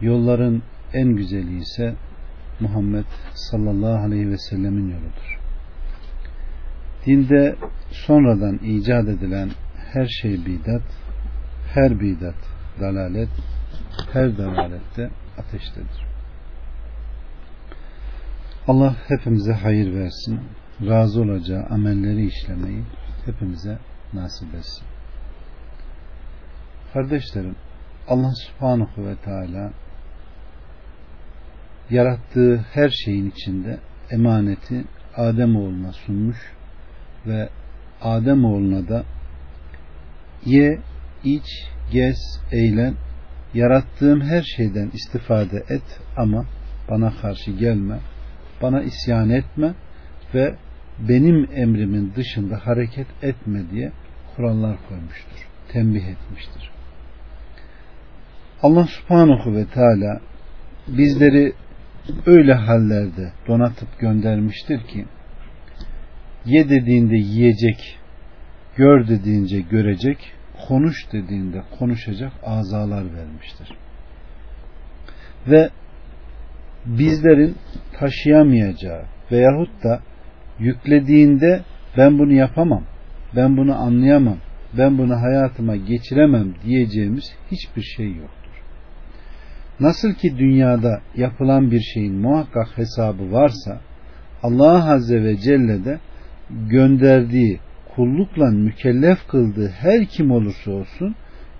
Yolların en güzeli ise Muhammed sallallahu aleyhi ve sellemin yoludur. Dinde sonradan icat edilen her şey bidat, her bidat dalalet, her dalalette ateştedir. Allah hepimize hayır versin, razı olacağı amelleri işlemeyi hepimize nasip etsin. Kardeşlerim, Allah subhanahu ve teala yarattığı her şeyin içinde emaneti Adem oğluna sunmuş ve Adem oğluna da ye, iç, gez, eğlen, yarattığım her şeyden istifade et ama bana karşı gelme, bana isyan etme ve benim emrimin dışında hareket etme diye kurallar koymuştur, tembih etmiştir. Allah subhanahu ve teala bizleri öyle hallerde donatıp göndermiştir ki ye dediğinde yiyecek, gör dediğince görecek, konuş dediğinde konuşacak azalar vermiştir. Ve bizlerin taşıyamayacağı veyahut da yüklediğinde ben bunu yapamam, ben bunu anlayamam, ben bunu hayatıma geçiremem diyeceğimiz hiçbir şey yoktur. Nasıl ki dünyada yapılan bir şeyin muhakkak hesabı varsa Allah Azze ve Celle de gönderdiği kullukla mükellef kıldığı her kim olursa olsun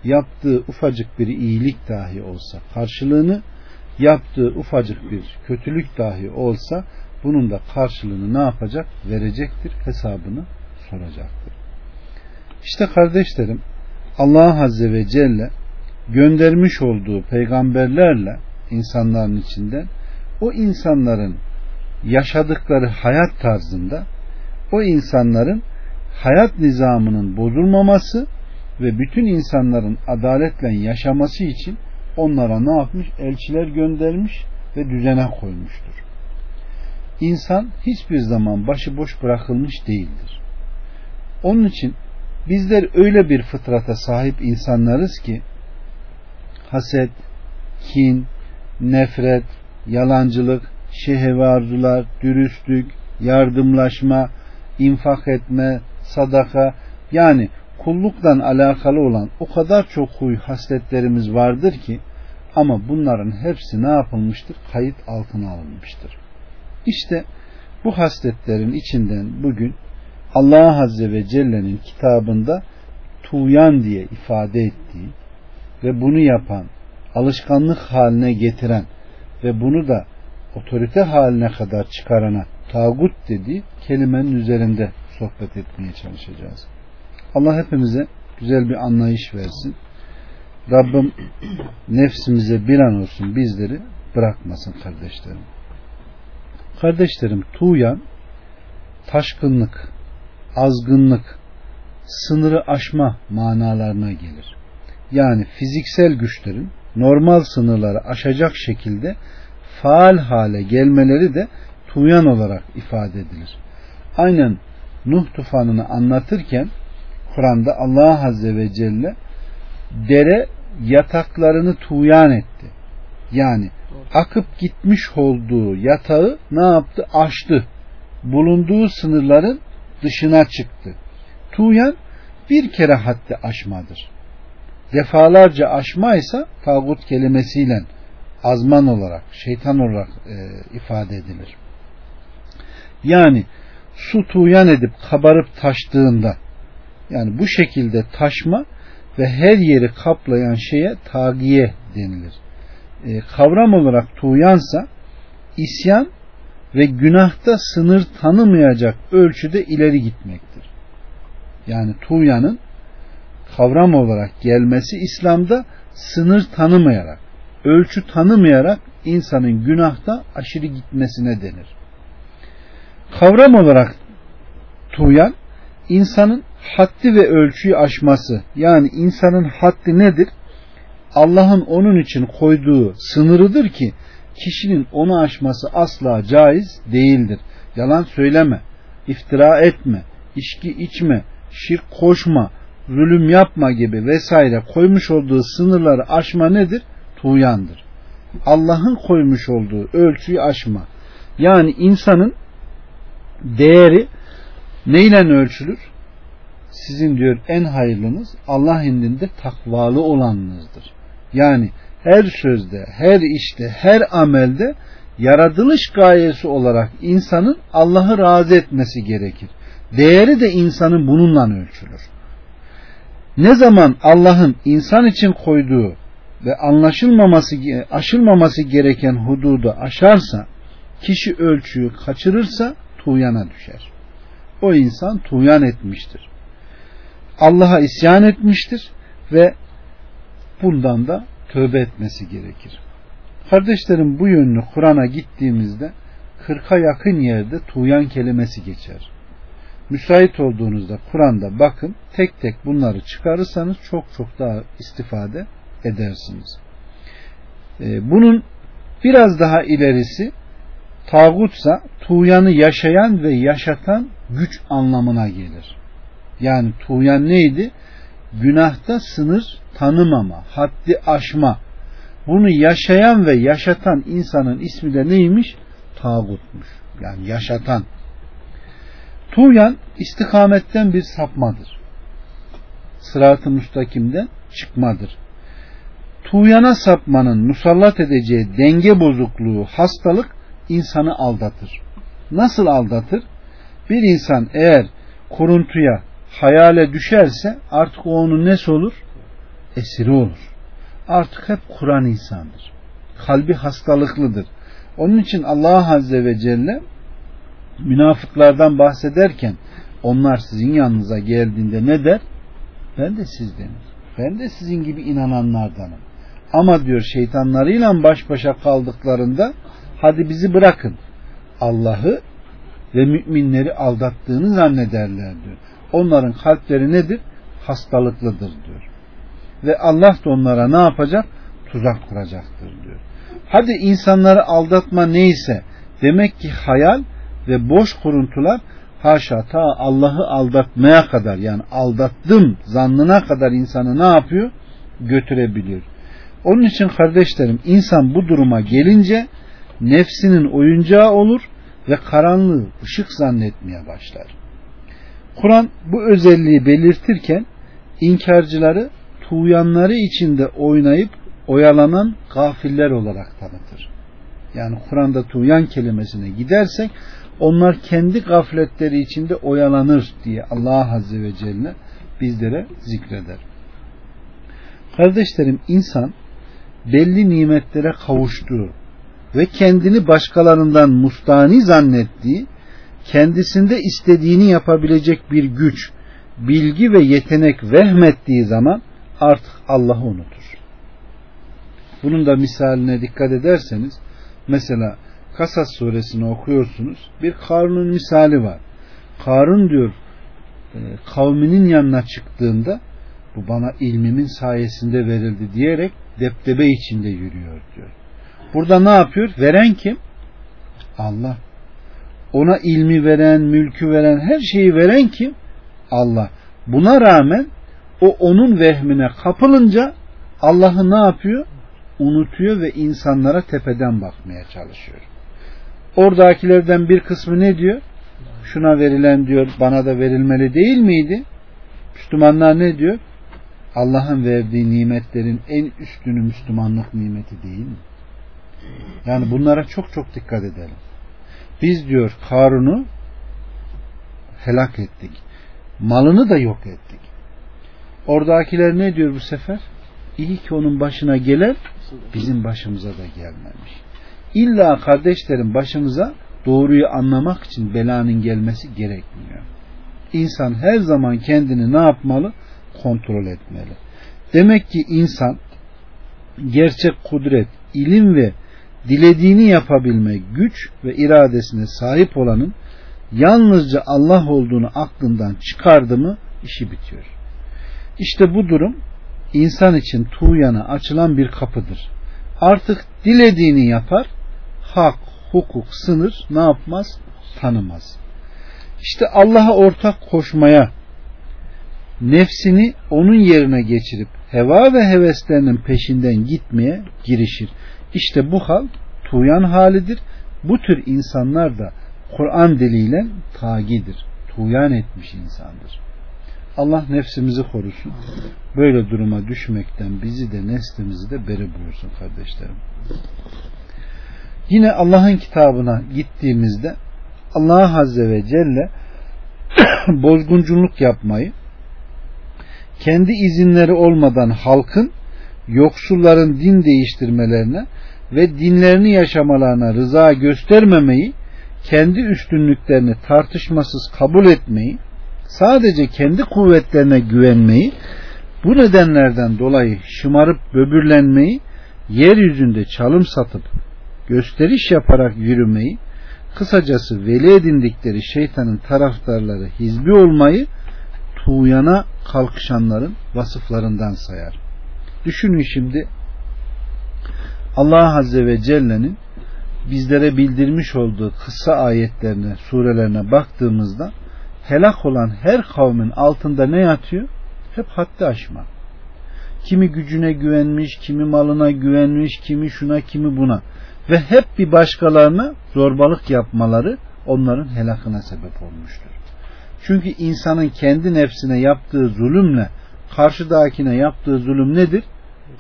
yaptığı ufacık bir iyilik dahi olsa karşılığını yaptığı ufacık bir kötülük dahi olsa bunun da karşılığını ne yapacak? Verecektir. Hesabını soracaktır. İşte kardeşlerim Allah Azze ve Celle göndermiş olduğu peygamberlerle insanların içinden o insanların yaşadıkları hayat tarzında o insanların hayat nizamının bozulmaması ve bütün insanların adaletle yaşaması için onlara ne yapmış? Elçiler göndermiş ve düzene koymuştur. İnsan hiçbir zaman başıboş bırakılmış değildir. Onun için bizler öyle bir fıtrata sahip insanlarız ki haset, kin, nefret, yalancılık, şehvi arzular, dürüstlük, yardımlaşma, infak etme, sadaka yani kullukla alakalı olan o kadar çok huy hasletlerimiz vardır ki ama bunların hepsi ne yapılmıştır? Kayıt altına alınmıştır. İşte bu hasletlerin içinden bugün Allah Azze ve Celle'nin kitabında tuğyan diye ifade ettiği ve bunu yapan, alışkanlık haline getiren ve bunu da otorite haline kadar çıkarana tağut dediği kelimenin üzerinde sohbet etmeye çalışacağız. Allah hepimize güzel bir anlayış versin. Rabbim nefsimize bir an olsun bizleri bırakmasın kardeşlerim. Kardeşlerim tuğyan taşkınlık, azgınlık, sınırı aşma manalarına gelir yani fiziksel güçlerin normal sınırları aşacak şekilde faal hale gelmeleri de tuyan olarak ifade edilir. Aynen Nuh tufanını anlatırken Kur'an'da Allah Azze ve Celle dere yataklarını tuyan etti. Yani akıp gitmiş olduğu yatağı ne yaptı? Aştı. Bulunduğu sınırların dışına çıktı. Tuyan bir kere haddi aşmadır defalarca aşmaysa tağut kelimesiyle azman olarak, şeytan olarak e, ifade edilir. Yani su tuğyan edip kabarıp taştığında yani bu şekilde taşma ve her yeri kaplayan şeye tagiye denilir. E, kavram olarak tuğyansa isyan ve günahta sınır tanımayacak ölçüde ileri gitmektir. Yani tuğyanın kavram olarak gelmesi İslam'da sınır tanımayarak ölçü tanımayarak insanın günahta aşırı gitmesine denir. Kavram olarak tuğyan insanın haddi ve ölçüyü aşması yani insanın haddi nedir? Allah'ın onun için koyduğu sınırıdır ki kişinin onu aşması asla caiz değildir. Yalan söyleme, iftira etme, içki içme, şirk koşma, zulüm yapma gibi vesaire koymuş olduğu sınırları aşma nedir? Tuğyandır. Allah'ın koymuş olduğu ölçüyü aşma. Yani insanın değeri neyle ölçülür? Sizin diyor en hayırlınız Allah indinde takvalı olanınızdır. Yani her sözde, her işte, her amelde yaratılış gayesi olarak insanın Allah'ı razı etmesi gerekir. Değeri de insanın bununla ölçülür. Ne zaman Allah'ın insan için koyduğu ve anlaşılmaması, aşılmaması gereken hududu aşarsa, kişi ölçüyü kaçırırsa tuğyana düşer. O insan tuğyan etmiştir. Allah'a isyan etmiştir ve bundan da tövbe etmesi gerekir. Kardeşlerim bu yönlü Kur'an'a gittiğimizde 40'a yakın yerde tuğyan kelimesi geçer. Müsait olduğunuzda Kur'an'da bakın tek tek bunları çıkarırsanız çok çok daha istifade edersiniz. Ee, bunun biraz daha ilerisi tağutsa tuğyanı yaşayan ve yaşatan güç anlamına gelir. Yani tuğyan neydi? Günahta sınır tanımama, haddi aşma. Bunu yaşayan ve yaşatan insanın ismi de neymiş? Tağutmuş. Yani yaşatan. Tuğyan istikametten bir sapmadır. Sırat-ı müstakimden çıkmadır. Tuğyana sapmanın musallat edeceği denge bozukluğu, hastalık insanı aldatır. Nasıl aldatır? Bir insan eğer kuruntuya, hayale düşerse artık o onun nesi olur? Esiri olur. Artık hep Kur'an insandır. Kalbi hastalıklıdır. Onun için Allah Azze ve Celle münafıklardan bahsederken onlar sizin yanınıza geldiğinde ne der? Ben de sizdenim. Ben de sizin gibi inananlardanım. Ama diyor şeytanlarıyla baş başa kaldıklarında hadi bizi bırakın. Allah'ı ve müminleri aldattığını zannederler diyor. Onların kalpleri nedir? Hastalıklıdır diyor. Ve Allah da onlara ne yapacak? Tuzak kuracaktır diyor. Hadi insanları aldatma neyse demek ki hayal ve boş kuruntular haşa ta Allah'ı aldatmaya kadar yani aldattım zannına kadar insanı ne yapıyor? Götürebiliyor. Onun için kardeşlerim insan bu duruma gelince nefsinin oyuncağı olur ve karanlığı ışık zannetmeye başlar. Kur'an bu özelliği belirtirken inkarcıları tuğyanları içinde oynayıp oyalanan gafiller olarak tanıtır. Yani Kur'an'da tuğyan kelimesine gidersek onlar kendi gafletleri içinde oyalanır diye Allah Azze ve Celle bizlere zikreder. Kardeşlerim insan belli nimetlere kavuştuğu ve kendini başkalarından mustani zannettiği, kendisinde istediğini yapabilecek bir güç, bilgi ve yetenek vehmettiği zaman artık Allah'ı unutur. Bunun da misaline dikkat ederseniz mesela Kasas suresini okuyorsunuz. Bir Karun'un misali var. Karun diyor e, kavminin yanına çıktığında bu bana ilmimin sayesinde verildi diyerek deptebe içinde yürüyor diyor. Burada ne yapıyor? Veren kim? Allah. Ona ilmi veren, mülkü veren, her şeyi veren kim? Allah. Buna rağmen o onun vehmine kapılınca Allah'ı ne yapıyor? Unutuyor ve insanlara tepeden bakmaya çalışıyor. Oradakilerden bir kısmı ne diyor? Şuna verilen diyor bana da verilmeli değil miydi? Müslümanlar ne diyor? Allah'ın verdiği nimetlerin en üstünü Müslümanlık nimeti değil mi? Yani bunlara çok çok dikkat edelim. Biz diyor Karun'u helak ettik. Malını da yok ettik. Oradakiler ne diyor bu sefer? İyi ki onun başına gelen bizim başımıza da gelmemiş. İlla kardeşlerin başımıza doğruyu anlamak için belanın gelmesi gerekmiyor. İnsan her zaman kendini ne yapmalı? Kontrol etmeli. Demek ki insan gerçek kudret, ilim ve dilediğini yapabilme güç ve iradesine sahip olanın yalnızca Allah olduğunu aklından çıkardı mı işi bitiyor. İşte bu durum insan için tuğyana açılan bir kapıdır. Artık dilediğini yapar, hak, hukuk, sınır ne yapmaz? Tanımaz. İşte Allah'a ortak koşmaya, nefsini onun yerine geçirip heva ve heveslerinin peşinden gitmeye girişir. İşte bu hal tuyan halidir. Bu tür insanlar da Kur'an diliyle tagidir. Tuyan etmiş insandır. Allah nefsimizi korusun. Böyle duruma düşmekten bizi de neslimizi de beri buyursun kardeşlerim. Yine Allah'ın kitabına gittiğimizde Allah Azze ve Celle bozgunculuk yapmayı, kendi izinleri olmadan halkın yoksulların din değiştirmelerine ve dinlerini yaşamalarına rıza göstermemeyi, kendi üstünlüklerini tartışmasız kabul etmeyi, sadece kendi kuvvetlerine güvenmeyi, bu nedenlerden dolayı şımarıp böbürlenmeyi, yeryüzünde çalım satıp gösteriş yaparak yürümeyi, kısacası veli edindikleri şeytanın taraftarları hizbi olmayı tuğyana kalkışanların vasıflarından sayar. Düşünün şimdi Allah Azze ve Celle'nin bizlere bildirmiş olduğu kısa ayetlerine, surelerine baktığımızda helak olan her kavmin altında ne yatıyor? Hep haddi aşma. Kimi gücüne güvenmiş, kimi malına güvenmiş, kimi şuna, kimi buna. Ve hep bir başkalarına zorbalık yapmaları onların helakına sebep olmuştur. Çünkü insanın kendi nefsine yaptığı zulümle karşıdakine yaptığı zulüm nedir?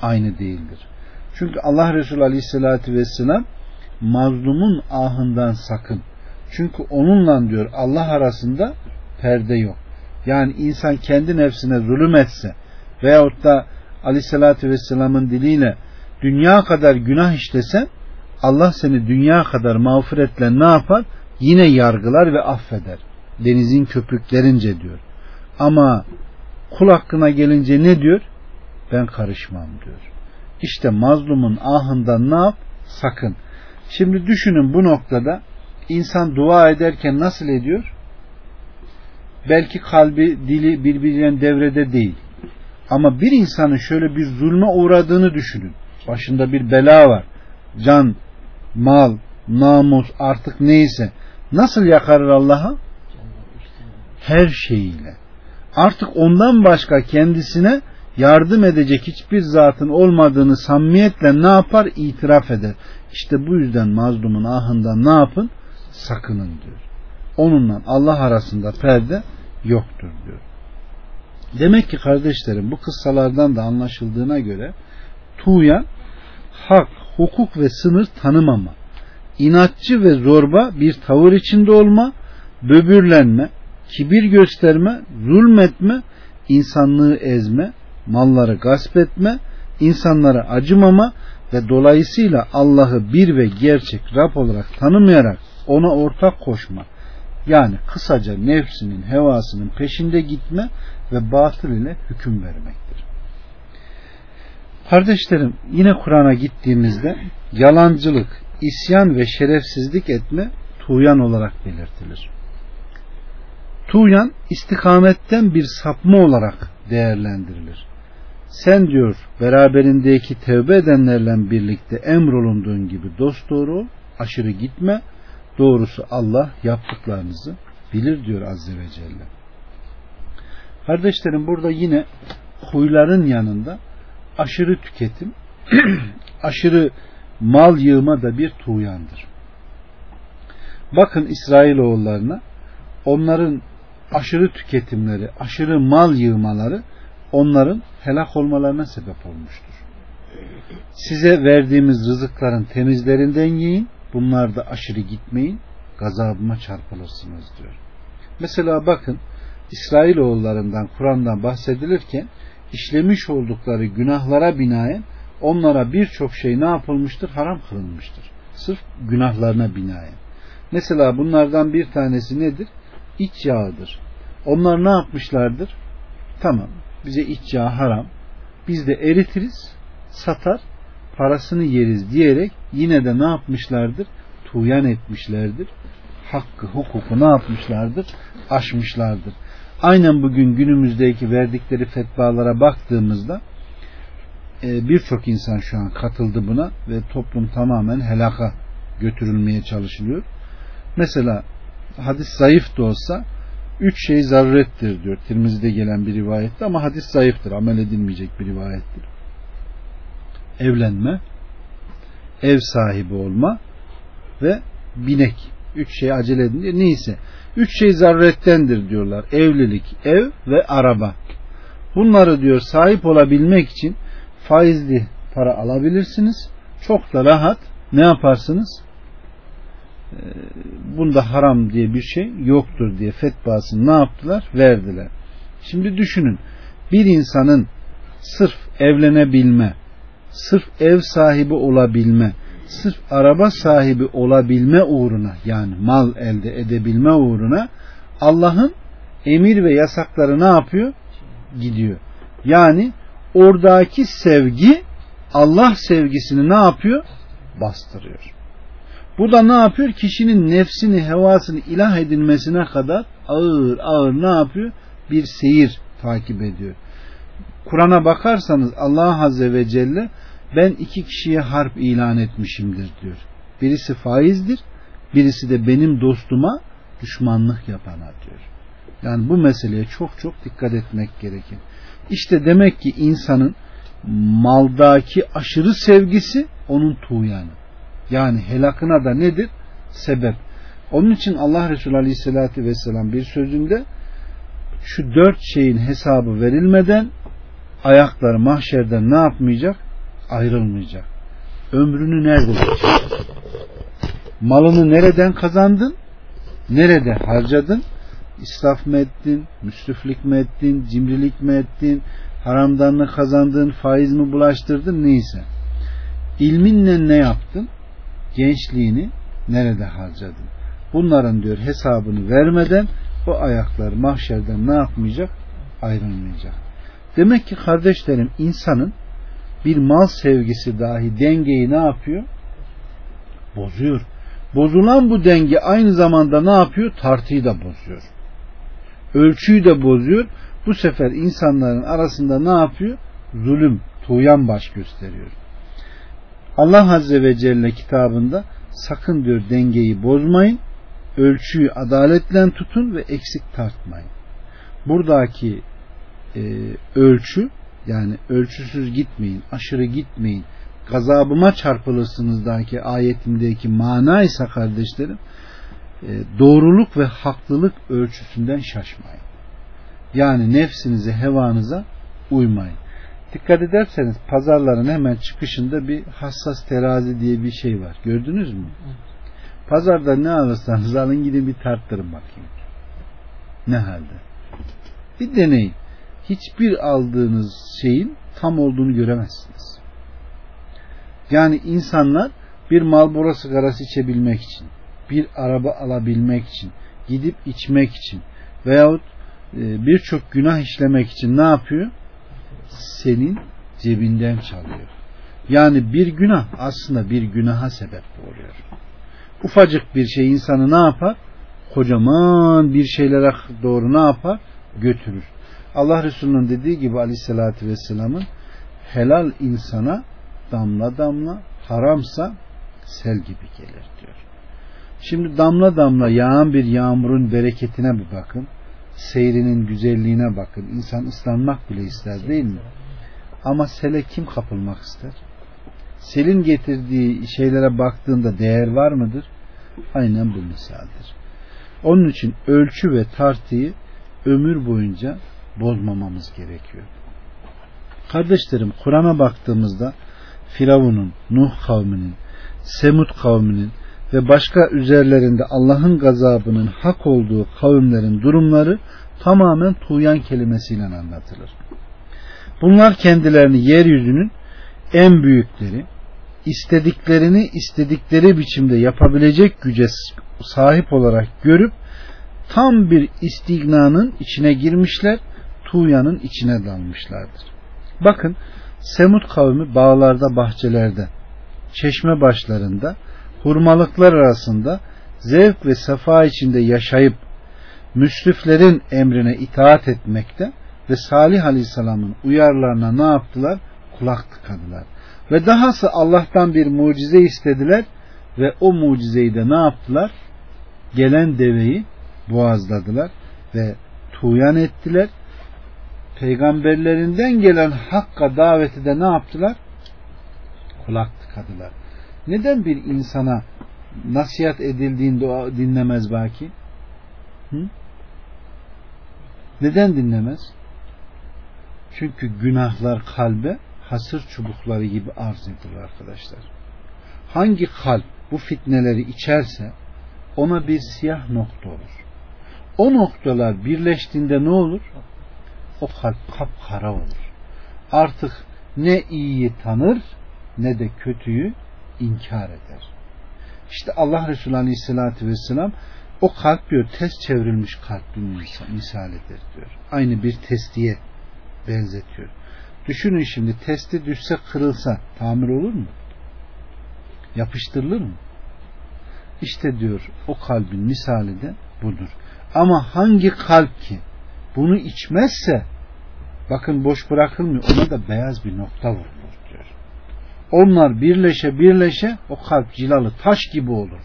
Aynı değildir. Çünkü Allah Resulü Aleyhisselatü Vesselam mazlumun ahından sakın. Çünkü onunla diyor Allah arasında perde yok. Yani insan kendi nefsine zulüm etse veyahut da Aleyhisselatü Vesselam'ın diliyle dünya kadar günah işlesen Allah seni dünya kadar mağfiretle ne yapar? Yine yargılar ve affeder. Denizin köpüklerince diyor. Ama kul hakkına gelince ne diyor? Ben karışmam diyor. İşte mazlumun ahından ne yap? Sakın. Şimdi düşünün bu noktada insan dua ederken nasıl ediyor? Belki kalbi, dili birbirinden devrede değil. Ama bir insanın şöyle bir zulme uğradığını düşünün. Başında bir bela var. Can, mal, namus artık neyse. Nasıl yakarır Allah'a? Her şeyiyle. Artık ondan başka kendisine yardım edecek hiçbir zatın olmadığını samimiyetle ne yapar? İtiraf eder. İşte bu yüzden mazlumun ahından ne yapın? Sakının diyor. Onunla Allah arasında perde yoktur diyor. Demek ki kardeşlerim bu kıssalardan da anlaşıldığına göre tuğyan hak, hukuk ve sınır tanımama, inatçı ve zorba bir tavır içinde olma, böbürlenme, kibir gösterme, zulmetme, insanlığı ezme, malları gasp etme, insanlara acımama ve dolayısıyla Allah'ı bir ve gerçek Rab olarak tanımayarak ona ortak koşma. Yani kısaca nefsinin, hevasının peşinde gitme ve batıl ile hüküm vermektir. Kardeşlerim yine Kur'an'a gittiğimizde yalancılık, isyan ve şerefsizlik etme tuğyan olarak belirtilir. Tuğyan istikametten bir sapma olarak değerlendirilir. Sen diyor beraberindeki tevbe edenlerle birlikte emrolunduğun gibi dost doğru aşırı gitme. Doğrusu Allah yaptıklarınızı bilir diyor Azze ve Celle. Kardeşlerim burada yine huyların yanında aşırı tüketim, aşırı mal yığma da bir tuğyandır. Bakın İsrailoğullarına onların aşırı tüketimleri, aşırı mal yığmaları onların helak olmalarına sebep olmuştur. Size verdiğimiz rızıkların temizlerinden yiyin, bunlarda aşırı gitmeyin, gazabıma çarpılırsınız diyor. Mesela bakın İsrailoğullarından Kur'an'dan bahsedilirken işlemiş oldukları günahlara binaen onlara birçok şey ne yapılmıştır? Haram kılınmıştır. Sırf günahlarına binaen. Mesela bunlardan bir tanesi nedir? İç yağıdır. Onlar ne yapmışlardır? Tamam bize iç yağı haram. Biz de eritiriz, satar, parasını yeriz diyerek yine de ne yapmışlardır? Tuğyan etmişlerdir. Hakkı, hukuku ne yapmışlardır? Aşmışlardır. Aynen bugün günümüzdeki verdikleri fetvalara baktığımızda e, birçok insan şu an katıldı buna ve toplum tamamen helaka götürülmeye çalışılıyor. Mesela hadis zayıf da olsa üç şey zarurettir diyor. Tirmizi'de gelen bir rivayette ama hadis zayıftır. Amel edilmeyecek bir rivayettir. Evlenme, ev sahibi olma ve binek. Üç şey acele edin diyor. Neyse. Üç şey zarurettendir diyorlar. Evlilik, ev ve araba. Bunları diyor sahip olabilmek için faizli para alabilirsiniz. Çok da rahat ne yaparsınız? Ee, bunda haram diye bir şey yoktur diye fetvasını ne yaptılar? Verdiler. Şimdi düşünün bir insanın sırf evlenebilme, sırf ev sahibi olabilme, sırf araba sahibi olabilme uğruna yani mal elde edebilme uğruna Allah'ın emir ve yasakları ne yapıyor? Gidiyor. Yani oradaki sevgi Allah sevgisini ne yapıyor? Bastırıyor. Bu da ne yapıyor? Kişinin nefsini, hevasını ilah edilmesine kadar ağır ağır ne yapıyor? Bir seyir takip ediyor. Kur'an'a bakarsanız Allah Azze ve Celle ben iki kişiye harp ilan etmişimdir diyor. Birisi faizdir, birisi de benim dostuma düşmanlık yapana diyor. Yani bu meseleye çok çok dikkat etmek gerekir. İşte demek ki insanın maldaki aşırı sevgisi onun tuğyanı. Yani helakına da nedir? Sebep. Onun için Allah Resulü Aleyhisselatü Vesselam bir sözünde şu dört şeyin hesabı verilmeden ayakları mahşerden ne yapmayacak? Ayrılmayacak. Ömrünü nerede geçirdin? Malını nereden kazandın? Nerede harcadın? İsraf mı ettin? Müsriflik mi ettin? Cimrilik mi ettin? Haramdan mı kazandın? Faiz mi bulaştırdın? Neyse. İlminle ne yaptın? Gençliğini nerede harcadın? Bunların diyor hesabını vermeden o ayaklar mahşerden ne yapmayacak? Ayrılmayacak. Demek ki kardeşlerim insanın bir mal sevgisi dahi dengeyi ne yapıyor? Bozuyor. Bozulan bu denge aynı zamanda ne yapıyor? Tartıyı da bozuyor. Ölçüyü de bozuyor. Bu sefer insanların arasında ne yapıyor? Zulüm, tuğyan baş gösteriyor. Allah Azze ve Celle kitabında sakın diyor dengeyi bozmayın, ölçüyü adaletle tutun ve eksik tartmayın. Buradaki e, ölçü yani ölçüsüz gitmeyin, aşırı gitmeyin, gazabıma çarpılırsınızdaki ayetimdeki mana ise kardeşlerim e, doğruluk ve haklılık ölçüsünden şaşmayın. Yani nefsinize, hevanıza uymayın. Dikkat ederseniz pazarların hemen çıkışında bir hassas terazi diye bir şey var. Gördünüz mü? Pazarda ne alırsanız alın gidin bir tarttırın bakayım. Ne halde? Bir deneyin. Hiçbir aldığınız şeyin tam olduğunu göremezsiniz. Yani insanlar bir Marlboro sigarası içebilmek için, bir araba alabilmek için, gidip içmek için veyahut e, birçok günah işlemek için ne yapıyor? Senin cebinden çalıyor. Yani bir günah aslında bir günaha sebep oluyor. Ufacık bir şey insanı ne yapar? Kocaman bir şeylere doğru ne yapar? Götürür. Allah Resulü'nün dediği gibi aleyhissalatü vesselamın helal insana damla damla haramsa sel gibi gelir diyor. Şimdi damla damla yağan bir yağmurun bereketine bir bakın. Seyrinin güzelliğine bakın. İnsan ıslanmak bile ister değil mi? Ama sele kim kapılmak ister? Selin getirdiği şeylere baktığında değer var mıdır? Aynen bu misaldir. Onun için ölçü ve tartıyı ömür boyunca bozmamamız gerekiyor. Kardeşlerim Kur'an'a baktığımızda Firavun'un, Nuh kavminin, Semud kavminin ve başka üzerlerinde Allah'ın gazabının hak olduğu kavimlerin durumları tamamen tuğyan kelimesiyle anlatılır. Bunlar kendilerini yeryüzünün en büyükleri, istediklerini istedikleri biçimde yapabilecek güce sahip olarak görüp tam bir istignanın içine girmişler, tuğyanın içine dalmışlardır. Bakın Semut kavmi bağlarda, bahçelerde, çeşme başlarında, hurmalıklar arasında zevk ve sefa içinde yaşayıp müsriflerin emrine itaat etmekte ve Salih Aleyhisselam'ın uyarlarına ne yaptılar? Kulak tıkadılar. Ve dahası Allah'tan bir mucize istediler ve o mucizeyi de ne yaptılar? Gelen deveyi boğazladılar ve tuğyan ettiler. Peygamberlerinden gelen hakka daveti de ne yaptılar? Kulak tıkadılar. Neden bir insana nasihat edildiğinde dinlemez belki? Hı? Neden dinlemez? Çünkü günahlar kalbe hasır çubukları gibi arz edilir arkadaşlar. Hangi kalp bu fitneleri içerse ona bir siyah nokta olur. O noktalar birleştiğinde ne olur? O kalp kapkara olur. Artık ne iyiyi tanır ne de kötüyü inkar eder. İşte Allah Resulü Aleyhisselatü Vesselam o kalp diyor test çevrilmiş kalbin misalidir diyor. Aynı bir testiye benzetiyor. Düşünün şimdi testi düşse kırılsa tamir olur mu? Yapıştırılır mı? İşte diyor o kalbin misali de budur. Ama hangi kalp ki bunu içmezse bakın boş bırakılmıyor ona da beyaz bir nokta vurulur diyor. Onlar birleşe birleşe o kalp cilalı taş gibi olur.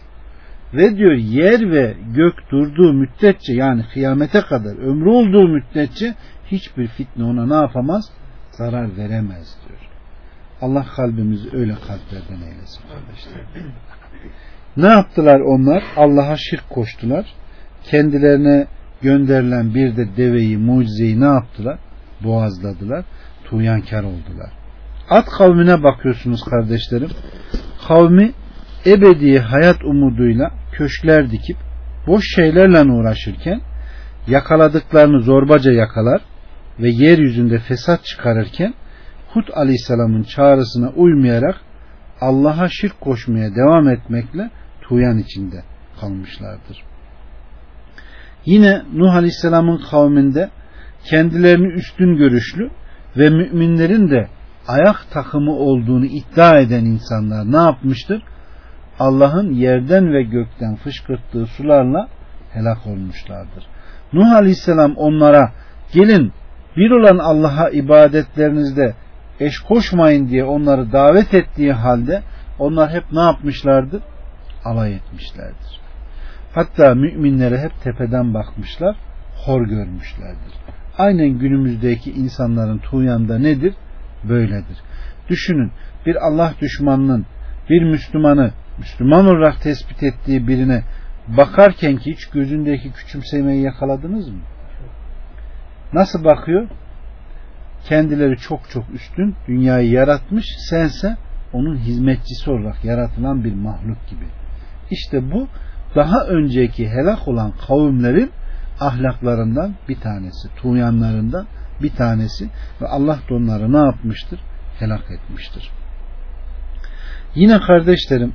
Ve diyor yer ve gök durduğu müddetçe yani kıyamete kadar ömrü olduğu müddetçe hiçbir fitne ona ne yapamaz? Zarar veremez diyor. Allah kalbimizi öyle kalplerden eylesin kardeşler. Ne yaptılar onlar? Allah'a şirk koştular. Kendilerine gönderilen bir de deveyi, mucizeyi ne yaptılar? Boğazladılar. Tuğyankar oldular. At kavmine bakıyorsunuz kardeşlerim. Kavmi ebedi hayat umuduyla köşkler dikip boş şeylerle uğraşırken yakaladıklarını zorbaca yakalar ve yeryüzünde fesat çıkarırken Hud aleyhisselamın çağrısına uymayarak Allah'a şirk koşmaya devam etmekle tuyan içinde kalmışlardır. Yine Nuh aleyhisselamın kavminde kendilerini üstün görüşlü ve müminlerin de ayak takımı olduğunu iddia eden insanlar ne yapmıştır? Allah'ın yerden ve gökten fışkırttığı sularla helak olmuşlardır. Nuh Aleyhisselam onlara gelin bir olan Allah'a ibadetlerinizde eş koşmayın diye onları davet ettiği halde onlar hep ne yapmışlardır? Alay etmişlerdir. Hatta müminlere hep tepeden bakmışlar, hor görmüşlerdir. Aynen günümüzdeki insanların tuğyanda nedir? Böyledir. Düşünün bir Allah düşmanının bir Müslümanı Müslüman olarak tespit ettiği birine bakarken ki hiç gözündeki küçümsemeyi yakaladınız mı? Nasıl bakıyor? Kendileri çok çok üstün, dünyayı yaratmış, sense onun hizmetçisi olarak yaratılan bir mahluk gibi. İşte bu daha önceki helak olan kavimlerin ahlaklarından bir tanesi, tuğyanlarından bir tanesi ve Allah da onları ne yapmıştır? Helak etmiştir. Yine kardeşlerim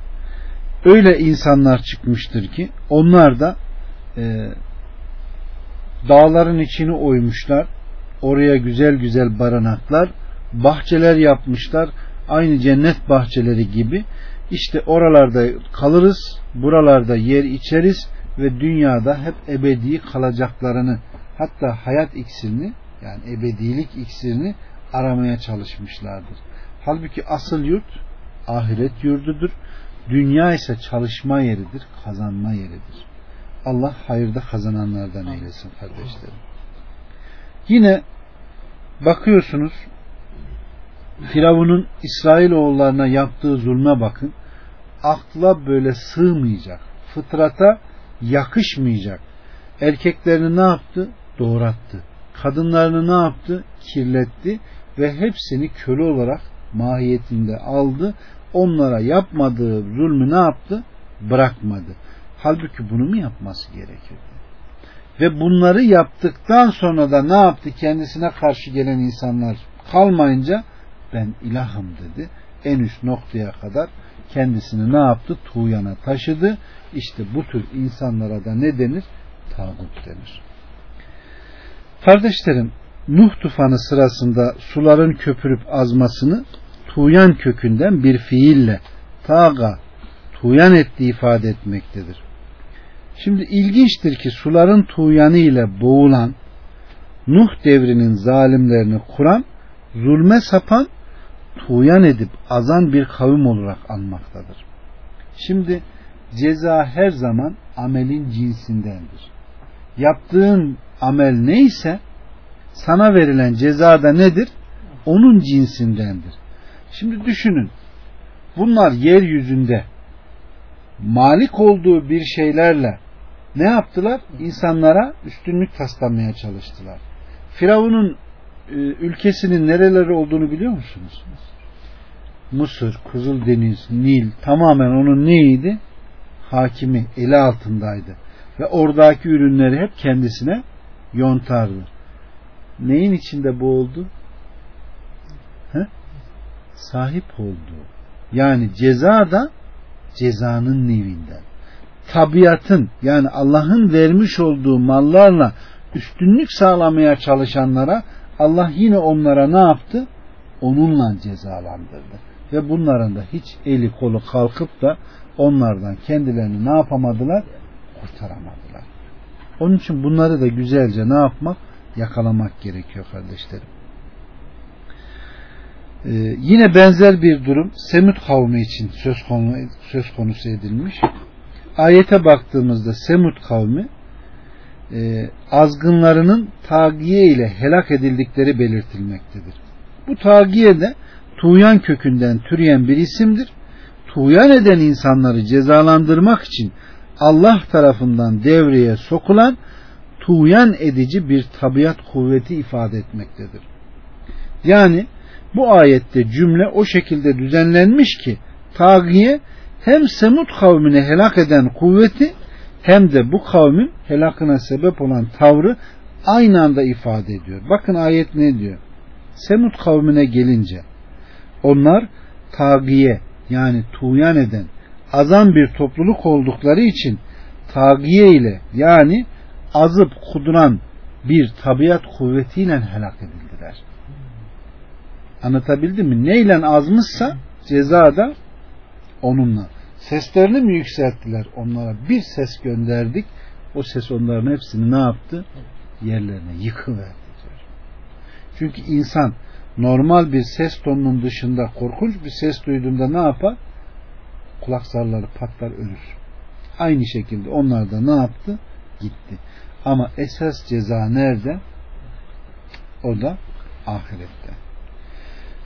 öyle insanlar çıkmıştır ki onlar da e, dağların içini oymuşlar. Oraya güzel güzel barınaklar, bahçeler yapmışlar. Aynı cennet bahçeleri gibi. İşte oralarda kalırız, buralarda yer içeriz ve dünyada hep ebedi kalacaklarını hatta hayat iksirini yani ebedilik iksirini aramaya çalışmışlardır. Halbuki asıl yurt ahiret yurdudur. Dünya ise çalışma yeridir, kazanma yeridir. Allah hayırda kazananlardan eylesin kardeşlerim. Yine bakıyorsunuz Firavun'un İsrail oğullarına yaptığı zulme bakın. Akla böyle sığmayacak, fıtrata yakışmayacak. Erkeklerini ne yaptı? Doğrattı. Kadınlarını ne yaptı? Kirletti ve hepsini köle olarak mahiyetinde aldı. Onlara yapmadığı zulmü ne yaptı? Bırakmadı. Halbuki bunu mu yapması gerekirdi? Ve bunları yaptıktan sonra da ne yaptı? Kendisine karşı gelen insanlar kalmayınca ben ilahım dedi. En üst noktaya kadar kendisini ne yaptı? Tuğyana taşıdı. İşte bu tür insanlara da ne denir? Tağut denir. Kardeşlerim Nuh tufanı sırasında suların köpürüp azmasını tuyan kökünden bir fiille taga tuyan ettiği ifade etmektedir. Şimdi ilginçtir ki suların tuyanı ile boğulan Nuh devrinin zalimlerini kuran, zulme sapan, tuyan edip azan bir kavim olarak anmaktadır. Şimdi ceza her zaman amelin cinsindendir. Yaptığın amel neyse sana verilen ceza da nedir? Onun cinsindendir. Şimdi düşünün. Bunlar yeryüzünde malik olduğu bir şeylerle ne yaptılar? İnsanlara üstünlük taslamaya çalıştılar. Firavun'un ülkesinin nereleri olduğunu biliyor musunuz? Mısır, Kızıldeniz, Nil tamamen onun neydi? Hakimi, eli altındaydı. Ve oradaki ürünleri hep kendisine yontardı. Neyin içinde bu oldu? He? Sahip oldu. Yani ceza da cezanın nevinden. Tabiatın yani Allah'ın vermiş olduğu mallarla üstünlük sağlamaya çalışanlara Allah yine onlara ne yaptı? Onunla cezalandırdı. Ve bunların da hiç eli kolu kalkıp da onlardan kendilerini ne yapamadılar? Kurtaramadılar. Onun için bunları da güzelce ne yapmak? Yakalamak gerekiyor kardeşlerim. Ee, yine benzer bir durum Semut kavmi için söz, konu, söz konusu edilmiş. Ayete baktığımızda Semut kavmi e, azgınlarının tagiye ile helak edildikleri belirtilmektedir. Bu tagiye de tuğyan kökünden türeyen bir isimdir. Tuğyan eden insanları cezalandırmak için Allah tarafından devreye sokulan tuğyan edici bir tabiat kuvveti ifade etmektedir. Yani bu ayette cümle o şekilde düzenlenmiş ki tagiye hem Semud kavmini helak eden kuvveti hem de bu kavmin helakına sebep olan tavrı aynı anda ifade ediyor. Bakın ayet ne diyor? Semud kavmine gelince onlar tagiye yani tuğyan eden azan bir topluluk oldukları için tagiye ile yani azıp kuduran bir tabiat kuvvetiyle helak edildiler. Anlatabildim mi? Neyle azmışsa ceza da onunla. Seslerini mi yükselttiler? Onlara bir ses gönderdik. O ses onların hepsini ne yaptı? Yerlerine yıkıverdi diyor. Çünkü insan normal bir ses tonunun dışında korkunç bir ses duyduğunda ne yapar? Kulak zarları patlar ölür. Aynı şekilde onlar da ne yaptı? Gitti. Ama esas ceza nerede? O da ahirette.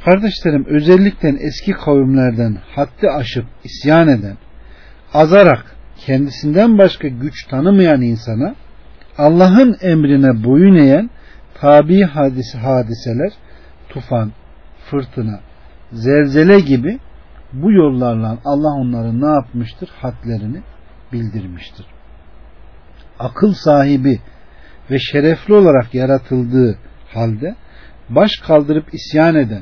Kardeşlerim özellikle eski kavimlerden haddi aşıp isyan eden, azarak kendisinden başka güç tanımayan insana Allah'ın emrine boyun eğen tabi hadis hadiseler, tufan, fırtına, zelzele gibi bu yollarla Allah onların ne yapmıştır? Hadlerini bildirmiştir. Akıl sahibi ve şerefli olarak yaratıldığı halde baş kaldırıp isyan eden,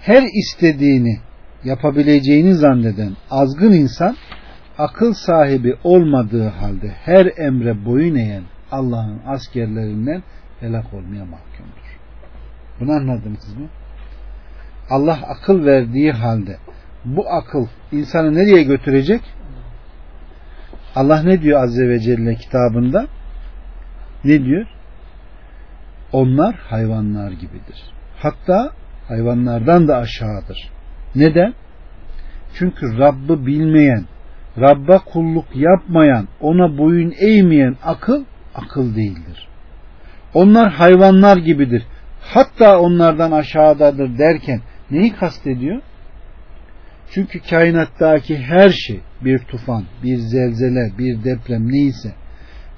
her istediğini yapabileceğini zanneden azgın insan akıl sahibi olmadığı halde her emre boyun eğen Allah'ın askerlerinden helak olmaya mahkumdur. Bunu anladınız mı? Allah akıl verdiği halde bu akıl insanı nereye götürecek? Allah ne diyor Azze ve Celle kitabında? Ne diyor? Onlar hayvanlar gibidir. Hatta hayvanlardan da aşağıdır. Neden? Çünkü Rabb'ı bilmeyen, Rabb'a kulluk yapmayan, ona boyun eğmeyen akıl, akıl değildir. Onlar hayvanlar gibidir. Hatta onlardan aşağıdadır derken neyi kastediyor? Çünkü kainattaki her şey, bir tufan, bir zelzele, bir deprem neyse,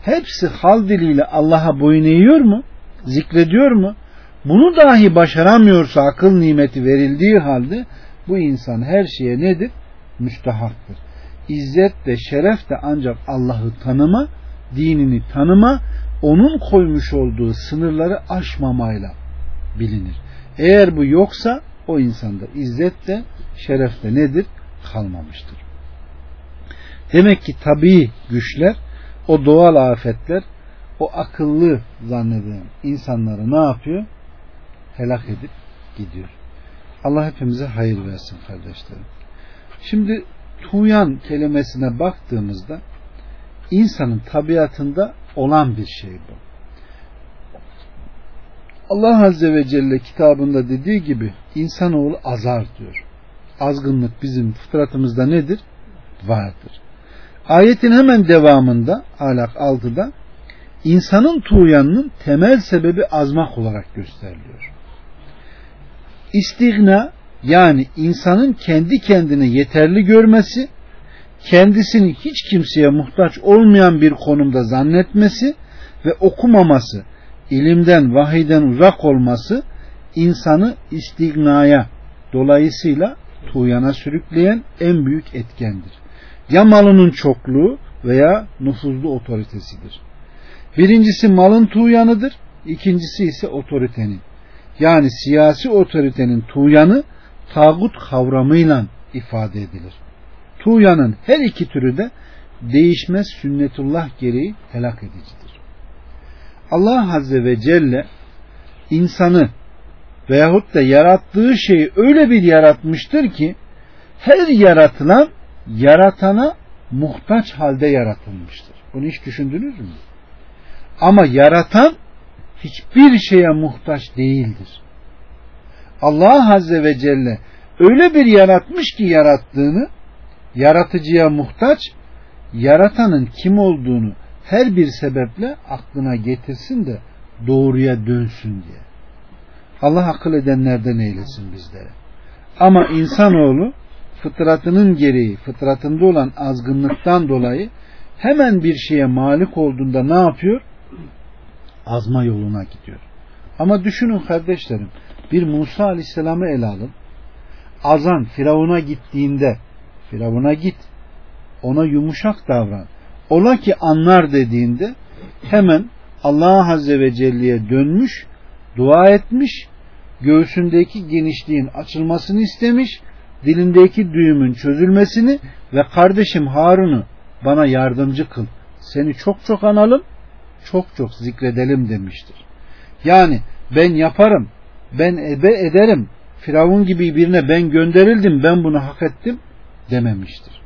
hepsi hal diliyle Allah'a boyun eğiyor mu? Zikrediyor mu? Bunu dahi başaramıyorsa akıl nimeti verildiği halde bu insan her şeye nedir? Müstahaktır. İzzet de şeref de ancak Allah'ı tanıma, dinini tanıma, onun koymuş olduğu sınırları aşmamayla bilinir. Eğer bu yoksa o insanda izzet de şeref de nedir? Kalmamıştır. Demek ki tabii güçler, o doğal afetler, o akıllı zanneden insanları ne yapıyor? Helak edip gidiyor. Allah hepimize hayır versin kardeşlerim. Şimdi tuyan kelimesine baktığımızda insanın tabiatında olan bir şey bu. Allah Azze ve Celle kitabında dediği gibi insanoğlu azar diyor. Azgınlık bizim fıtratımızda nedir? Vardır. Ayetin hemen devamında alak 6'da insanın tuğyanının temel sebebi azmak olarak gösteriliyor. İstigna yani insanın kendi kendine yeterli görmesi, kendisini hiç kimseye muhtaç olmayan bir konumda zannetmesi ve okumaması, ilimden, vahiden uzak olması insanı istignaya dolayısıyla tuğyana sürükleyen en büyük etkendir. Ya malının çokluğu veya nüfuzlu otoritesidir. Birincisi malın tuğyanıdır, ikincisi ise otoritenin. Yani siyasi otoritenin tuğyanı tağut kavramıyla ifade edilir. Tuğyanın her iki türü de değişmez sünnetullah gereği helak edicidir. Allah Azze ve Celle insanı veyahut da yarattığı şeyi öyle bir yaratmıştır ki her yaratılan yaratana muhtaç halde yaratılmıştır. Bunu hiç düşündünüz mü? Ama yaratan hiçbir şeye muhtaç değildir. Allah Azze ve Celle öyle bir yaratmış ki yarattığını yaratıcıya muhtaç, yaratanın kim olduğunu her bir sebeple aklına getirsin de doğruya dönsün diye. Allah akıl edenlerden eylesin bizlere. Ama insanoğlu fıtratının gereği, fıtratında olan azgınlıktan dolayı hemen bir şeye malik olduğunda ne yapıyor? Azma yoluna gidiyor. Ama düşünün kardeşlerim, bir Musa Aleyhisselam'ı ele alın. Azan Firavun'a gittiğinde, Firavun'a git, ona yumuşak davran. Ola ki anlar dediğinde hemen Allah Azze ve Celle'ye dönmüş, dua etmiş, göğsündeki genişliğin açılmasını istemiş, dilindeki düğümün çözülmesini ve kardeşim Harun'u bana yardımcı kıl. Seni çok çok analım, çok çok zikredelim demiştir. Yani ben yaparım, ben ebe ederim, Firavun gibi birine ben gönderildim, ben bunu hak ettim dememiştir.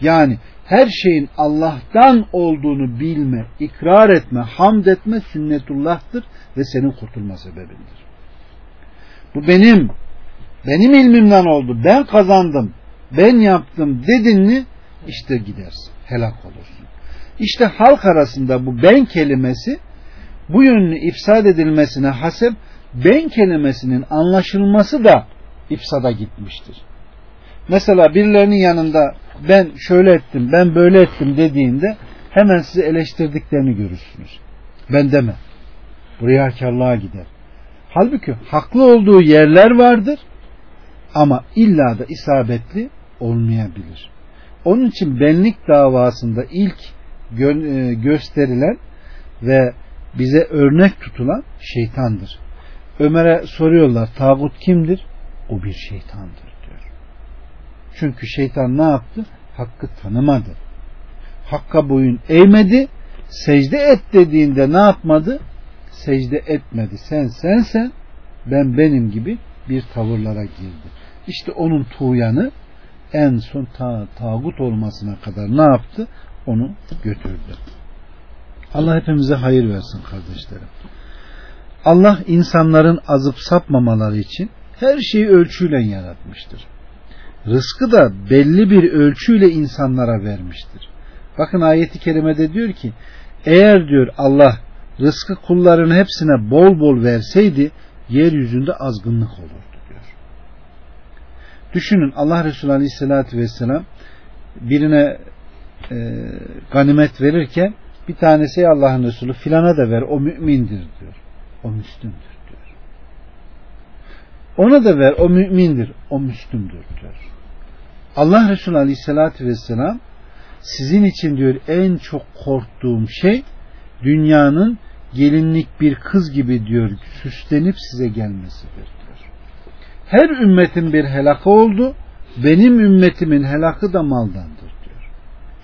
Yani her şeyin Allah'tan olduğunu bilme, ikrar etme, hamd etme sünnetullah'tır ve senin kurtulma sebebindir. Bu benim, benim ilmimden oldu, ben kazandım, ben yaptım dedin mi işte gidersin, helak olursun. İşte halk arasında bu ben kelimesi bu yönlü ifsad edilmesine hasep ben kelimesinin anlaşılması da ifsada gitmiştir. Mesela birilerinin yanında ben şöyle ettim, ben böyle ettim dediğinde hemen sizi eleştirdiklerini görürsünüz. Ben deme. Bu riyakarlığa gider. Halbuki haklı olduğu yerler vardır ama illa da isabetli olmayabilir. Onun için benlik davasında ilk gösterilen ve bize örnek tutulan şeytandır. Ömer'e soruyorlar tağut kimdir? O bir şeytandır diyor. Çünkü şeytan ne yaptı? Hakkı tanımadı. Hakka boyun eğmedi. Secde et dediğinde ne yapmadı? Secde etmedi. Sen sensen ben benim gibi bir tavırlara girdi. İşte onun tuğyanı en son ta, tağut olmasına kadar ne yaptı? Onu götürdü. Allah hepimize hayır versin kardeşlerim. Allah insanların azıp sapmamaları için her şeyi ölçüyle yaratmıştır. Rızkı da belli bir ölçüyle insanlara vermiştir. Bakın ayeti kerimede diyor ki eğer diyor Allah rızkı kulların hepsine bol bol verseydi yeryüzünde azgınlık olurdu diyor. Düşünün Allah Resulü Aleyhisselatü Vesselam birine e, ganimet verirken bir tanesi Allah'ın Resulü filana da ver o mümindir diyor. O Müslümdür diyor. Ona da ver o mümindir. O Müslümdür diyor. Allah Resulü Aleyhisselatü Vesselam sizin için diyor en çok korktuğum şey dünyanın gelinlik bir kız gibi diyor süslenip size gelmesidir diyor. Her ümmetin bir helakı oldu. Benim ümmetimin helakı da maldandır.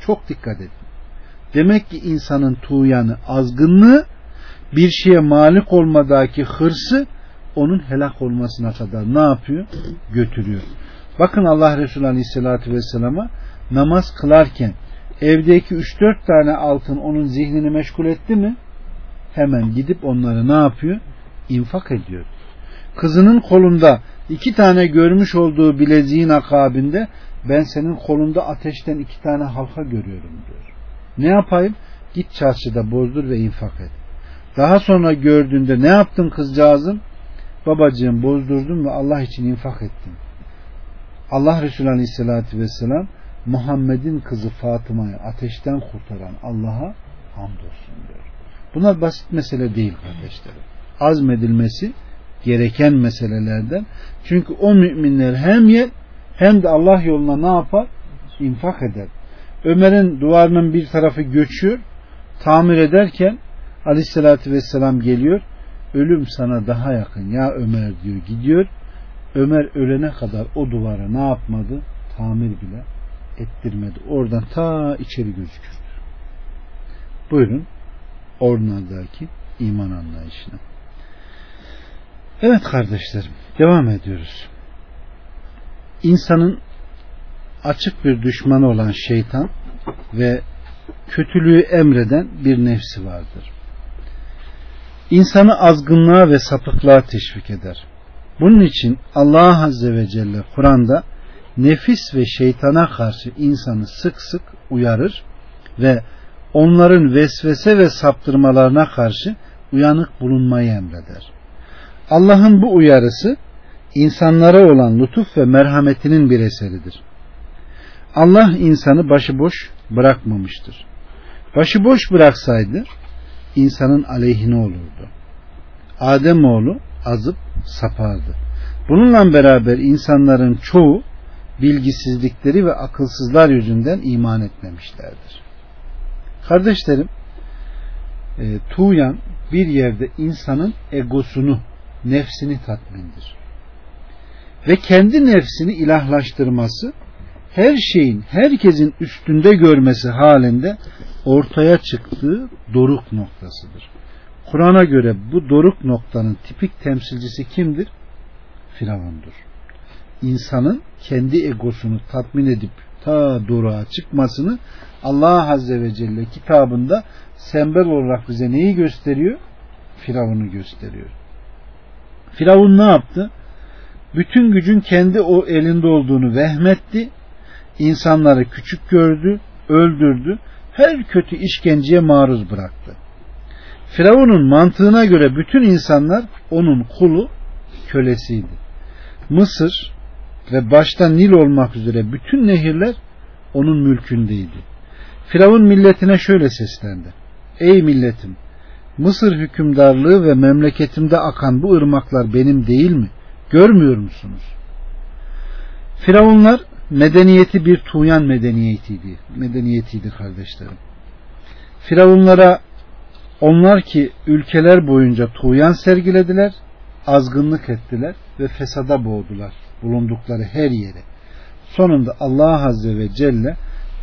Çok dikkat edin. Demek ki insanın tuğyanı, azgınlığı bir şeye malik olmadaki hırsı onun helak olmasına kadar ne yapıyor? Götürüyor. Bakın Allah Resulü Aleyhisselatü Vesselam'a namaz kılarken evdeki 3-4 tane altın onun zihnini meşgul etti mi? Hemen gidip onları ne yapıyor? İnfak ediyor. Kızının kolunda iki tane görmüş olduğu bileziğin akabinde ben senin kolunda ateşten iki tane halka görüyorum diyor. Ne yapayım? Git çarşıda bozdur ve infak et. Daha sonra gördüğünde ne yaptın kızcağızım? Babacığım bozdurdum ve Allah için infak ettim. Allah Resulü Aleyhisselatü Vesselam Muhammed'in kızı Fatıma'yı ateşten kurtaran Allah'a hamdolsun diyor. Bunlar basit mesele değil kardeşlerim. Azmedilmesi gereken meselelerden. Çünkü o müminler hem yer hem de Allah yoluna ne yapar? İnfak eder. Ömer'in duvarının bir tarafı göçüyor. Tamir ederken Aleyhisselatü Vesselam geliyor. Ölüm sana daha yakın ya Ömer diyor. Gidiyor. Ömer ölene kadar o duvara ne yapmadı? Tamir bile ettirmedi. Oradan ta içeri gözükür. Buyurun. Ornadaki iman anlayışına. Evet kardeşlerim. Devam ediyoruz. İnsanın açık bir düşmanı olan şeytan ve kötülüğü emreden bir nefsi vardır. İnsanı azgınlığa ve sapıklığa teşvik eder. Bunun için Allah Azze ve Celle Kur'an'da nefis ve şeytana karşı insanı sık sık uyarır ve onların vesvese ve saptırmalarına karşı uyanık bulunmayı emreder. Allah'ın bu uyarısı insanlara olan lütuf ve merhametinin bir eseridir. Allah insanı başıboş bırakmamıştır. Başıboş bıraksaydı insanın aleyhine olurdu. Adem oğlu azıp sapardı. Bununla beraber insanların çoğu bilgisizlikleri ve akılsızlar yüzünden iman etmemişlerdir. Kardeşlerim, e, tuğyan bir yerde insanın egosunu, nefsini tatmindir. Ve kendi nefsini ilahlaştırması, her şeyin herkesin üstünde görmesi halinde ortaya çıktığı doruk noktasıdır. Kur'an'a göre bu doruk noktanın tipik temsilcisi kimdir? Firavundur. İnsanın kendi egosunu tatmin edip ta doruğa çıkmasını Allah Azze ve Celle kitabında sembol olarak bize neyi gösteriyor? Firavun'u gösteriyor. Firavun ne yaptı? Bütün gücün kendi o elinde olduğunu vehmetti. İnsanları küçük gördü, öldürdü. Her kötü işkenceye maruz bıraktı. Firavun'un mantığına göre bütün insanlar onun kulu, kölesiydi. Mısır ve başta Nil olmak üzere bütün nehirler onun mülkündeydi. Firavun milletine şöyle seslendi. Ey milletim! Mısır hükümdarlığı ve memleketimde akan bu ırmaklar benim değil mi? Görmüyor musunuz? Firavunlar medeniyeti bir tuğyan medeniyetiydi. Medeniyetiydi kardeşlerim. Firavunlara onlar ki ülkeler boyunca tuğyan sergilediler, azgınlık ettiler ve fesada boğdular bulundukları her yere. Sonunda Allah Azze ve Celle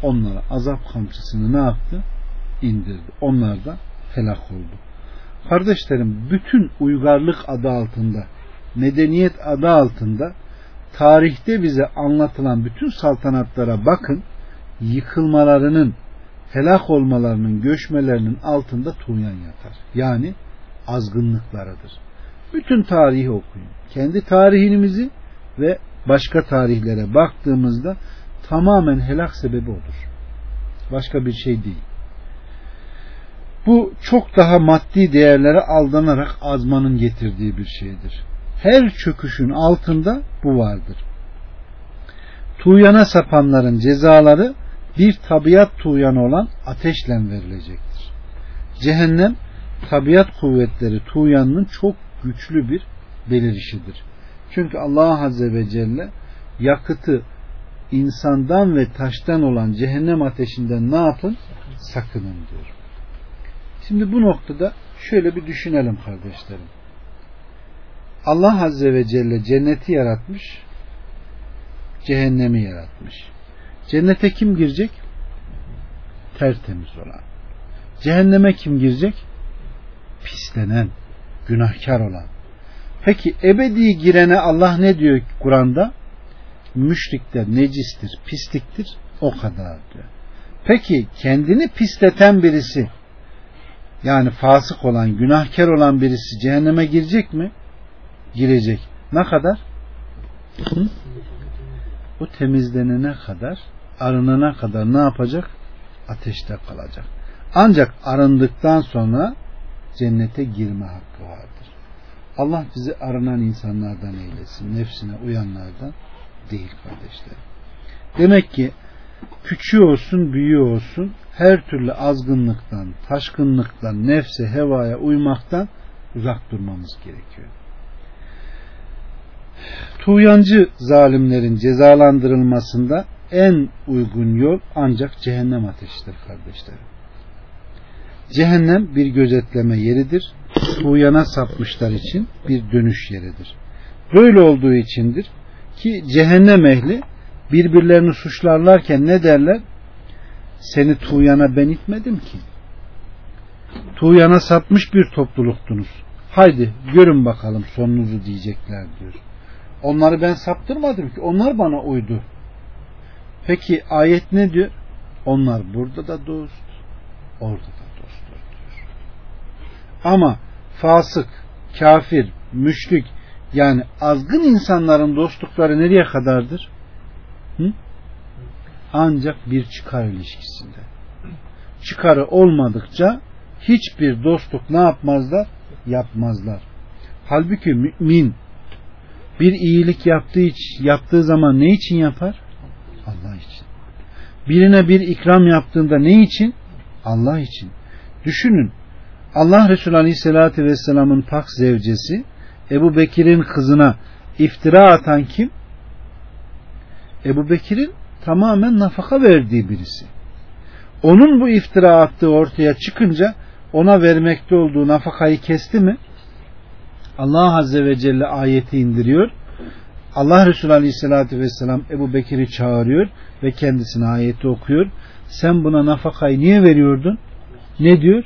onlara azap kamçısını ne yaptı? İndirdi. Onlar da helak oldu. Kardeşlerim bütün uygarlık adı altında, medeniyet adı altında tarihte bize anlatılan bütün saltanatlara bakın, yıkılmalarının, helak olmalarının, göçmelerinin altında tuğyan yatar. Yani azgınlıklarıdır. Bütün tarihi okuyun. Kendi tarihimizi ve başka tarihlere baktığımızda tamamen helak sebebi odur. Başka bir şey değil. Bu çok daha maddi değerlere aldanarak azmanın getirdiği bir şeydir. Her çöküşün altında bu vardır. Tuğyana sapanların cezaları bir tabiat tuğyanı olan ateşle verilecektir. Cehennem tabiat kuvvetleri tuğyanının çok güçlü bir belirişidir. Çünkü Allah Azze ve Celle yakıtı insandan ve taştan olan cehennem ateşinden ne yapın? Sakının diyor. Şimdi bu noktada şöyle bir düşünelim kardeşlerim. Allah Azze ve Celle cenneti yaratmış, cehennemi yaratmış. Cennete kim girecek? Tertemiz olan. Cehenneme kim girecek? Pislenen, günahkar olan. Peki ebedi girene Allah ne diyor Kur'an'da? Müşrikler necistir, pisliktir o kadar diyor. Peki kendini pisleten birisi yani fasık olan, günahkar olan birisi cehenneme girecek mi? Girecek. Ne kadar? Hı? O temizlenene kadar, arınana kadar ne yapacak? Ateşte kalacak. Ancak arındıktan sonra cennete girme hakkı vardır. Allah bizi arınan insanlardan eylesin. Nefsine uyanlardan değil kardeşler. Demek ki küçüğü olsun, büyüğü olsun her türlü azgınlıktan, taşkınlıktan, nefse, hevaya uymaktan uzak durmamız gerekiyor. Tuğyancı zalimlerin cezalandırılmasında en uygun yol ancak cehennem ateşidir kardeşlerim. Cehennem bir gözetleme yeridir. Tuğyana sapmışlar için bir dönüş yeridir. Böyle olduğu içindir ki cehennem ehli birbirlerini suçlarlarken ne derler? Seni tuğyana ben itmedim ki. Tuğyana sapmış bir topluluktunuz. Haydi görün bakalım sonunuzu diyecekler diyor. Onları ben saptırmadım ki. Onlar bana uydu. Peki ayet ne diyor? Onlar burada da dost, orada da dostlar diyor. Ama fasık, kafir, müşrik yani azgın insanların dostlukları nereye kadardır? Hı? Ancak bir çıkar ilişkisinde. Çıkarı olmadıkça hiçbir dostluk ne yapmazlar? Yapmazlar. Halbuki mümin bir iyilik yaptığı, yaptığı zaman ne için yapar? Allah için. Birine bir ikram yaptığında ne için? Allah için. Düşünün. Allah Resulü Aleyhisselatü Vesselam'ın pak zevcesi Ebu Bekir'in kızına iftira atan kim? Ebu Bekir'in tamamen nafaka verdiği birisi. Onun bu iftira attığı ortaya çıkınca ona vermekte olduğu nafakayı kesti mi? Allah Azze ve Celle ayeti indiriyor. Allah Resulü Aleyhisselatü Vesselam Ebu Bekir'i çağırıyor ve kendisine ayeti okuyor. Sen buna nafakayı niye veriyordun? Ne diyor?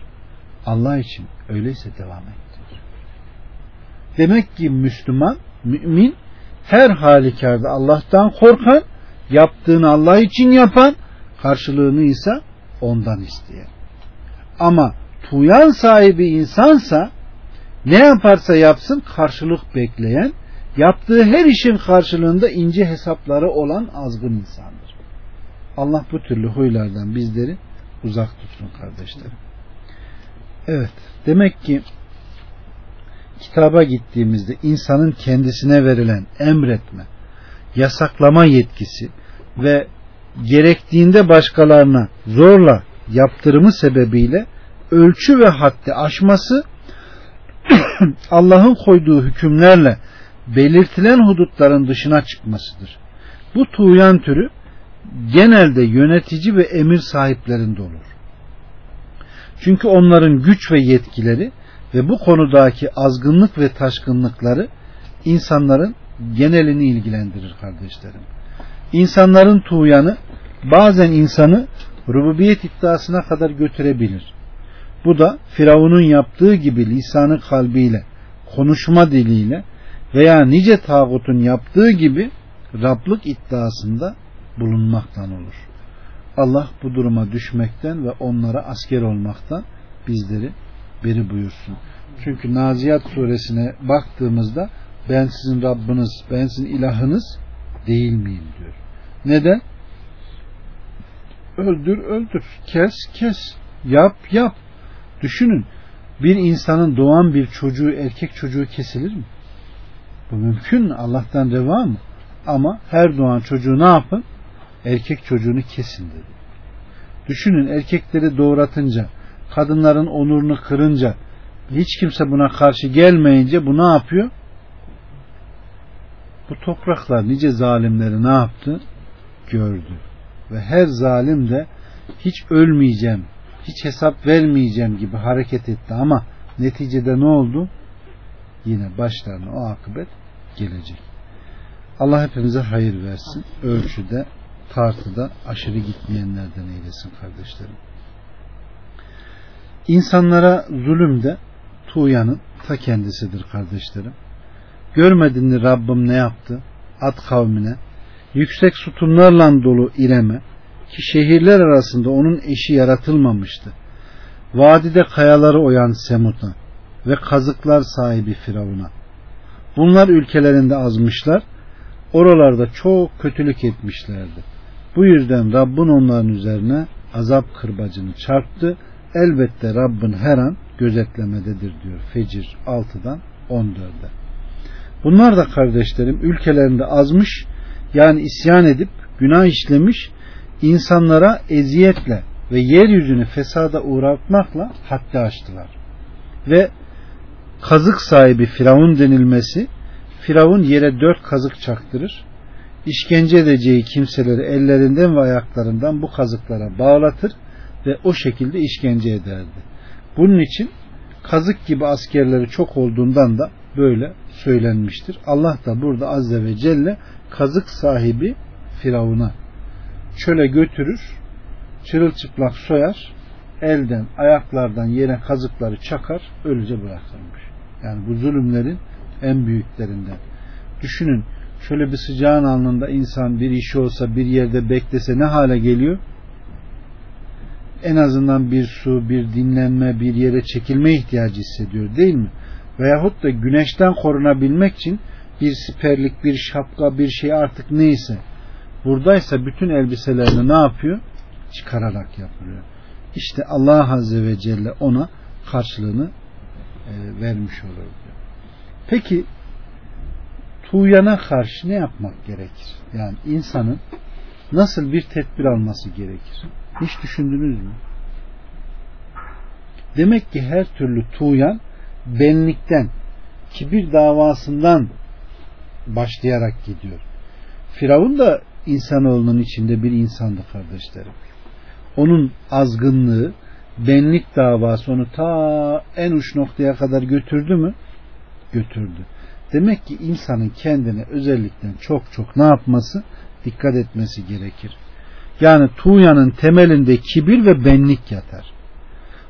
Allah için. Öyleyse devam et diyor. Demek ki Müslüman, mümin her halükarda Allah'tan korkan, yaptığını Allah için yapan, karşılığını ise ondan isteyen. Ama tuyan sahibi insansa ne yaparsa yapsın karşılık bekleyen, yaptığı her işin karşılığında ince hesapları olan azgın insandır. Allah bu türlü huylardan bizleri uzak tutsun kardeşlerim. Evet, demek ki kitaba gittiğimizde insanın kendisine verilen emretme, yasaklama yetkisi ve gerektiğinde başkalarına zorla yaptırımı sebebiyle ölçü ve haddi aşması Allah'ın koyduğu hükümlerle belirtilen hudutların dışına çıkmasıdır. Bu tuğyan türü genelde yönetici ve emir sahiplerinde olur. Çünkü onların güç ve yetkileri ve bu konudaki azgınlık ve taşkınlıkları insanların genelini ilgilendirir kardeşlerim. İnsanların tuğyanı bazen insanı rububiyet iddiasına kadar götürebilir. Bu da Firavun'un yaptığı gibi lisanı kalbiyle, konuşma diliyle veya nice tağutun yaptığı gibi Rablık iddiasında bulunmaktan olur. Allah bu duruma düşmekten ve onlara asker olmaktan bizleri beri buyursun. Çünkü Naziyat suresine baktığımızda ben sizin Rabbiniz, ben sizin ilahınız değil miyim diyor. Neden? Öldür öldür, kes kes, yap yap. Düşünün bir insanın doğan bir çocuğu erkek çocuğu kesilir mi? Bu mümkün mü? Allah'tan reva mı? Ama her doğan çocuğu ne yapın? Erkek çocuğunu kesin dedi. Düşünün erkekleri doğratınca, kadınların onurunu kırınca, hiç kimse buna karşı gelmeyince bu ne yapıyor? Bu topraklar nice zalimleri ne yaptı? Gördü. Ve her zalim de hiç ölmeyeceğim, hiç hesap vermeyeceğim gibi hareket etti ama neticede ne oldu? Yine başlarına o akıbet gelecek. Allah hepimize hayır versin. Ölçüde, tartıda aşırı gitmeyenlerden eylesin kardeşlerim. İnsanlara zulüm de tuğyanın ta kendisidir kardeşlerim. Görmedin mi Rabbim ne yaptı? At kavmine. Yüksek sütunlarla dolu İrem'e ki şehirler arasında onun eşi yaratılmamıştı. Vadide kayaları oyan Semut'a ve kazıklar sahibi Firavun'a. Bunlar ülkelerinde azmışlar, oralarda çok kötülük etmişlerdi. Bu yüzden Rabbin onların üzerine azap kırbacını çarptı. Elbette Rabbin her an gözetlemededir diyor Fecir 6'dan 14'e. Bunlar da kardeşlerim ülkelerinde azmış yani isyan edip günah işlemiş insanlara eziyetle ve yeryüzünü fesada uğratmakla haddi aştılar. Ve kazık sahibi Firavun denilmesi Firavun yere dört kazık çaktırır. İşkence edeceği kimseleri ellerinden ve ayaklarından bu kazıklara bağlatır ve o şekilde işkence ederdi. Bunun için kazık gibi askerleri çok olduğundan da böyle söylenmiştir. Allah da burada Azze ve Celle kazık sahibi Firavun'a çöle götürür, çırılçıplak soyar, elden, ayaklardan yere kazıkları çakar, ölüce bırakırmış. Yani bu zulümlerin en büyüklerinden. Düşünün, şöyle bir sıcağın alnında insan bir işi olsa bir yerde beklese ne hale geliyor? En azından bir su, bir dinlenme, bir yere çekilme ihtiyacı hissediyor değil mi? Veyahut da güneşten korunabilmek için bir siperlik, bir şapka, bir şey artık neyse buradaysa bütün elbiselerini ne yapıyor? Çıkararak yapıyor. İşte Allah Azze ve Celle ona karşılığını e, vermiş olur diyor. Peki tuğyana karşı ne yapmak gerekir? Yani insanın nasıl bir tedbir alması gerekir? Hiç düşündünüz mü? Demek ki her türlü tuğyan benlikten, kibir davasından başlayarak gidiyor. Firavun da insanoğlunun içinde bir insandı kardeşlerim. Onun azgınlığı, benlik davası onu ta en uç noktaya kadar götürdü mü? Götürdü. Demek ki insanın kendine özellikle çok çok ne yapması? Dikkat etmesi gerekir. Yani tuğyanın temelinde kibir ve benlik yatar.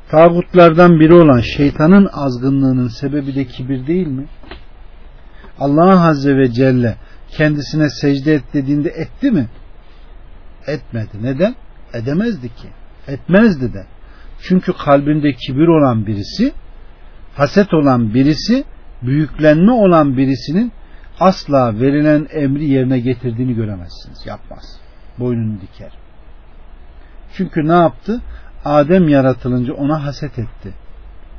Tağutlardan biri olan şeytanın azgınlığının sebebi de kibir değil mi? Allah Azze ve Celle kendisine secde et dediğinde etti mi? Etmedi. Neden? Edemezdi ki. Etmezdi de. Çünkü kalbinde kibir olan birisi, haset olan birisi, büyüklenme olan birisinin asla verilen emri yerine getirdiğini göremezsiniz. Yapmaz. Boynunu diker. Çünkü ne yaptı? Adem yaratılınca ona haset etti.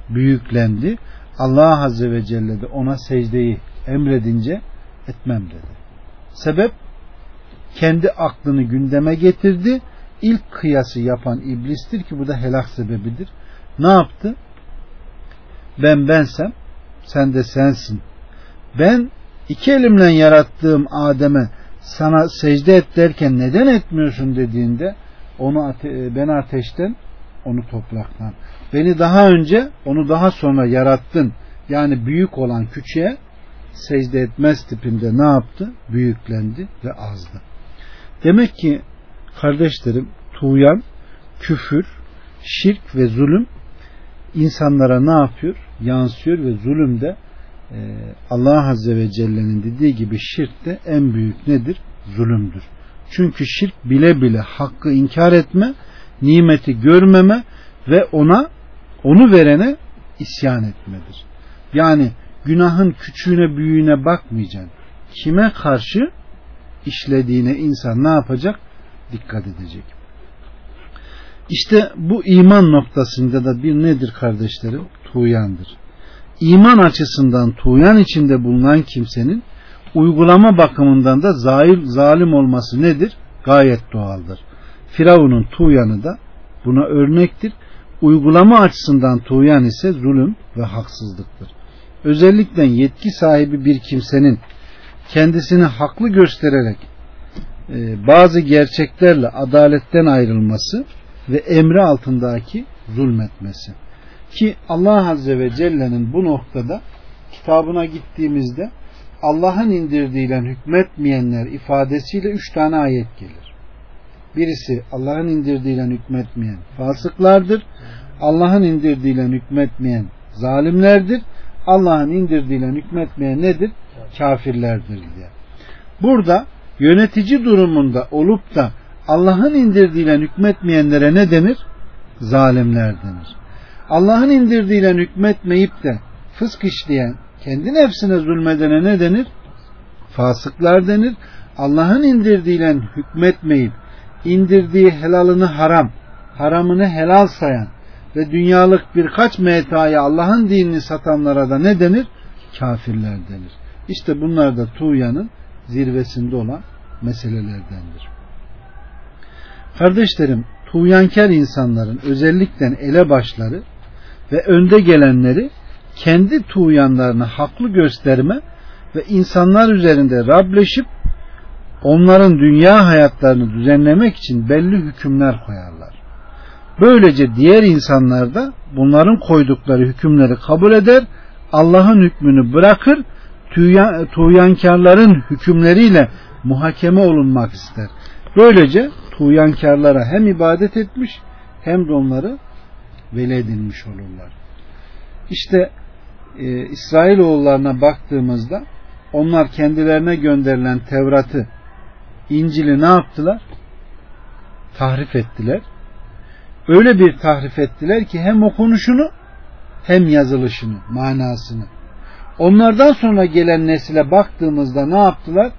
Büyüklendi. Allah Azze ve Celle de ona secdeyi emredince etmem dedi. Sebep kendi aklını gündeme getirdi. İlk kıyası yapan iblistir ki bu da helak sebebidir. Ne yaptı? Ben bensem sen de sensin. Ben iki elimle yarattığım Adem'e sana secde et derken neden etmiyorsun dediğinde onu ate ben ateşten onu topraktan. Beni daha önce onu daha sonra yarattın. Yani büyük olan küçüğe secde etmez tipinde ne yaptı? Büyüklendi ve azdı. Demek ki kardeşlerim tuğyan, küfür, şirk ve zulüm insanlara ne yapıyor? Yansıyor ve zulüm de e, Allah Azze ve Celle'nin dediği gibi şirk de en büyük nedir? Zulümdür. Çünkü şirk bile bile hakkı inkar etme, nimeti görmeme ve ona onu verene isyan etmedir. Yani günahın küçüğüne büyüğüne bakmayacaksın. Kime karşı işlediğine insan ne yapacak? Dikkat edecek. İşte bu iman noktasında da bir nedir kardeşlerim? Tuğyandır. İman açısından tuğyan içinde bulunan kimsenin uygulama bakımından da zahir, zalim olması nedir? Gayet doğaldır. Firavun'un tuğyanı da buna örnektir. Uygulama açısından tuğyan ise zulüm ve haksızlıktır özellikle yetki sahibi bir kimsenin kendisini haklı göstererek e, bazı gerçeklerle adaletten ayrılması ve emri altındaki zulmetmesi. Ki Allah Azze ve Celle'nin bu noktada kitabına gittiğimizde Allah'ın indirdiğiyle hükmetmeyenler ifadesiyle üç tane ayet gelir. Birisi Allah'ın indirdiğiyle hükmetmeyen fasıklardır. Allah'ın indirdiğiyle hükmetmeyen zalimlerdir. Allah'ın indirdiğiyle hükmetmeyen nedir? kafirlerdir diye. Burada yönetici durumunda olup da Allah'ın indirdiğiyle hükmetmeyenlere ne denir? Zalimler denir. Allah'ın indirdiğiyle hükmetmeyip de fısk işleyen, kendi nefsine zulmedene ne denir? Fasıklar denir. Allah'ın indirdiğiyle hükmetmeyip indirdiği helalını haram, haramını helal sayan ve dünyalık birkaç metayı Allah'ın dinini satanlara da ne denir? Kafirler denir. İşte bunlar da tuğyanın zirvesinde olan meselelerdendir. Kardeşlerim, tuğyankar insanların özellikle elebaşları ve önde gelenleri kendi tuğyanlarını haklı gösterme ve insanlar üzerinde Rableşip onların dünya hayatlarını düzenlemek için belli hükümler koyarlar. Böylece diğer insanlar da bunların koydukları hükümleri kabul eder, Allah'ın hükmünü bırakır, tuğyankarların hükümleriyle muhakeme olunmak ister. Böylece tuğyankarlara hem ibadet etmiş hem de onları veli edilmiş olurlar. İşte e, İsrailoğullarına baktığımızda onlar kendilerine gönderilen Tevrat'ı, İncil'i ne yaptılar? Tahrif ettiler. Öyle bir tahrif ettiler ki hem okunuşunu hem yazılışını, manasını. Onlardan sonra gelen nesile baktığımızda ne yaptılar?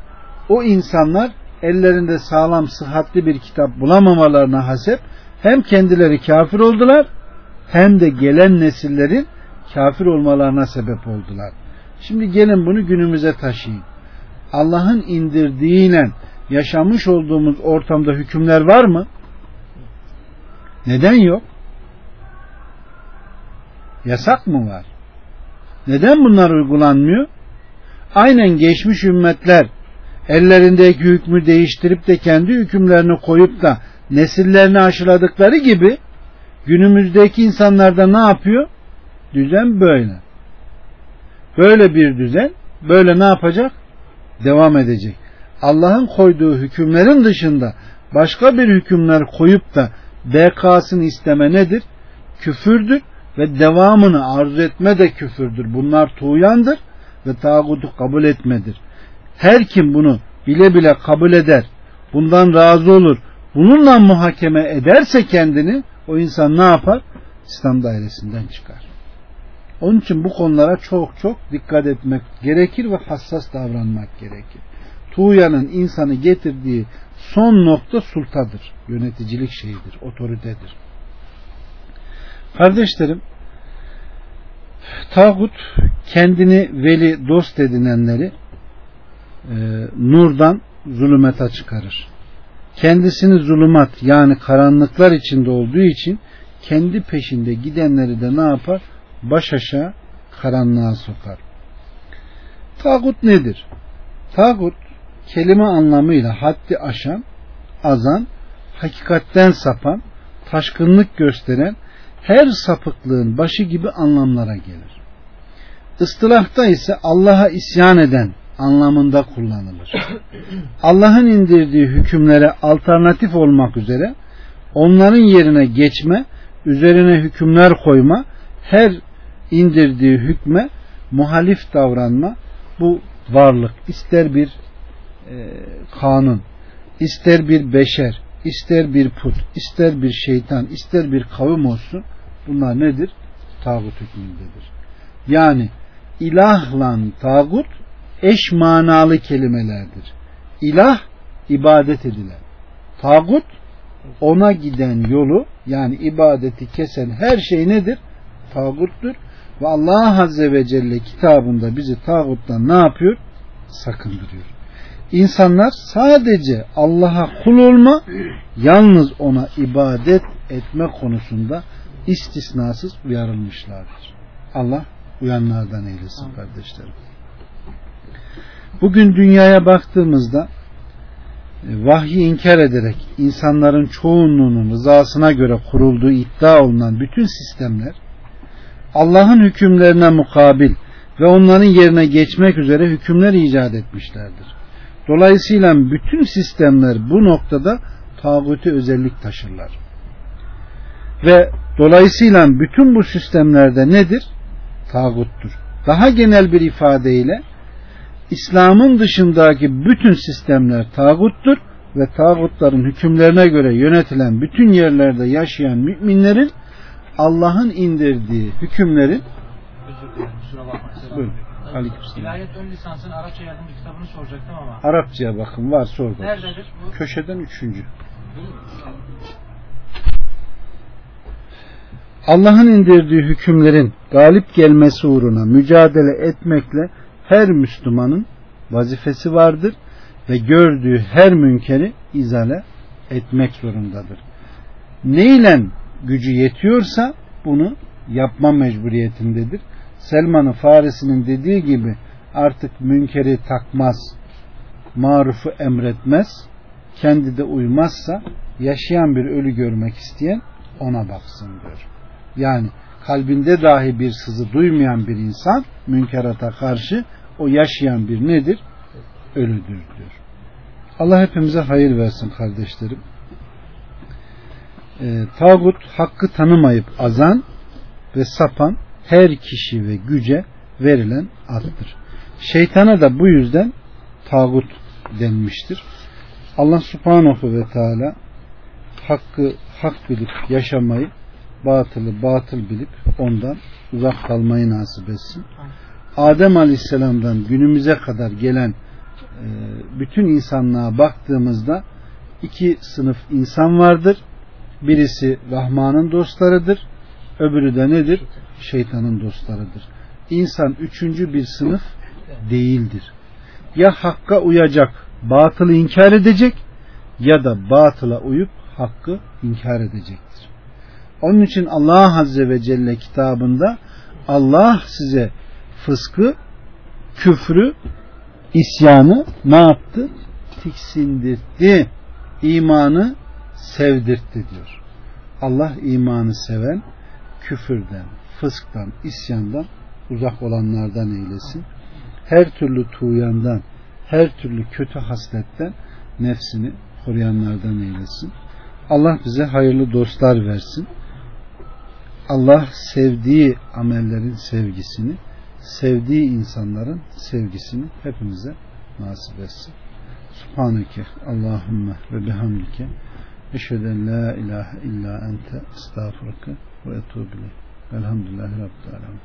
O insanlar ellerinde sağlam sıhhatli bir kitap bulamamalarına hasep hem kendileri kafir oldular hem de gelen nesillerin kafir olmalarına sebep oldular. Şimdi gelin bunu günümüze taşıyın. Allah'ın indirdiğiyle yaşamış olduğumuz ortamda hükümler var mı? Neden yok? Yasak mı var? Neden bunlar uygulanmıyor? Aynen geçmiş ümmetler ellerindeki hükmü değiştirip de kendi hükümlerini koyup da nesillerini aşıladıkları gibi günümüzdeki insanlar da ne yapıyor? Düzen böyle. Böyle bir düzen böyle ne yapacak? Devam edecek. Allah'ın koyduğu hükümlerin dışında başka bir hükümler koyup da bekasını isteme nedir? Küfürdür ve devamını arzu etme de küfürdür. Bunlar tuğyandır ve tağutu kabul etmedir. Her kim bunu bile bile kabul eder, bundan razı olur, bununla muhakeme ederse kendini o insan ne yapar? İslam dairesinden çıkar. Onun için bu konulara çok çok dikkat etmek gerekir ve hassas davranmak gerekir. Tuğyanın insanı getirdiği son nokta sultadır. Yöneticilik şeyidir, otoritedir. Kardeşlerim, tağut kendini veli dost edinenleri e, nurdan zulümete çıkarır. Kendisini zulümat yani karanlıklar içinde olduğu için kendi peşinde gidenleri de ne yapar? Baş aşağı karanlığa sokar. Tağut nedir? Tağut kelime anlamıyla haddi aşan, azan, hakikatten sapan, taşkınlık gösteren her sapıklığın başı gibi anlamlara gelir. Istılahta ise Allah'a isyan eden anlamında kullanılır. Allah'ın indirdiği hükümlere alternatif olmak üzere onların yerine geçme, üzerine hükümler koyma, her indirdiği hükme muhalif davranma bu varlık ister bir kanun, ister bir beşer, ister bir put, ister bir şeytan, ister bir kavim olsun bunlar nedir? Tağut hükmündedir. Yani ilahla tağut eş manalı kelimelerdir. İlah ibadet edilen. Tağut ona giden yolu yani ibadeti kesen her şey nedir? Tağuttur. Ve Allah Azze ve Celle kitabında bizi tağuttan ne yapıyor? Sakındırıyor. İnsanlar sadece Allah'a kul olma, yalnız ona ibadet etme konusunda istisnasız uyarılmışlardır. Allah uyanlardan eylesin kardeşlerim. Bugün dünyaya baktığımızda e, vahyi inkar ederek insanların çoğunluğunun rızasına göre kurulduğu iddia olunan bütün sistemler Allah'ın hükümlerine mukabil ve onların yerine geçmek üzere hükümler icat etmişlerdir. Dolayısıyla bütün sistemler bu noktada tağuti özellik taşırlar. Ve dolayısıyla bütün bu sistemlerde nedir? Tağuttur. Daha genel bir ifadeyle İslam'ın dışındaki bütün sistemler tağuttur ve tağutların hükümlerine göre yönetilen bütün yerlerde yaşayan müminlerin Allah'ın indirdiği hükümlerin Özür dilerim kusura. Aleykümselam. İlahiyat ön lisansın Arapça yardımcı kitabını soracaktım ama. Arapçaya bakın var sordu. Nerededir bu? Köşeden üçüncü. Allah'ın indirdiği hükümlerin galip gelmesi uğruna mücadele etmekle her Müslümanın vazifesi vardır ve gördüğü her münkeri izale etmek zorundadır. Neyle gücü yetiyorsa bunu yapma mecburiyetindedir. Selman-ı Farisi'nin dediği gibi artık münkeri takmaz, marufu emretmez, kendi de uymazsa yaşayan bir ölü görmek isteyen ona baksın diyor. Yani kalbinde dahi bir sızı duymayan bir insan münkerata karşı o yaşayan bir nedir? Ölüdür diyor. Allah hepimize hayır versin kardeşlerim. Ee, tağut hakkı tanımayıp azan ve sapan her kişi ve güce verilen addır. Şeytana da bu yüzden tağut denmiştir. Allah subhanahu ve teala hakkı hak bilip yaşamayı batılı batıl bilip ondan uzak kalmayı nasip etsin. Adem Aleyhisselam'dan günümüze kadar gelen e, bütün insanlığa baktığımızda iki sınıf insan vardır. Birisi Rahman'ın dostlarıdır. Öbürü de nedir? Şeytanın dostlarıdır. İnsan üçüncü bir sınıf değildir. Ya hakka uyacak, batılı inkar edecek ya da batıla uyup hakkı inkar edecektir. Onun için Allah Azze ve Celle kitabında Allah size fıskı, küfrü, isyanı ne yaptı? Tiksindirtti. İmanı sevdirtti diyor. Allah imanı seven küfürden, fısktan, isyandan uzak olanlardan eylesin. Her türlü tuğyandan, her türlü kötü hasletten nefsini koruyanlardan eylesin. Allah bize hayırlı dostlar versin. Allah sevdiği amellerin sevgisini, sevdiği insanların sevgisini hepimize nasip etsin. Subhaneke Allahümme ve bihamdike eşheden la ilahe illa ente estağfurke ve etubu Velhamdülillahi Rabbil Alemin.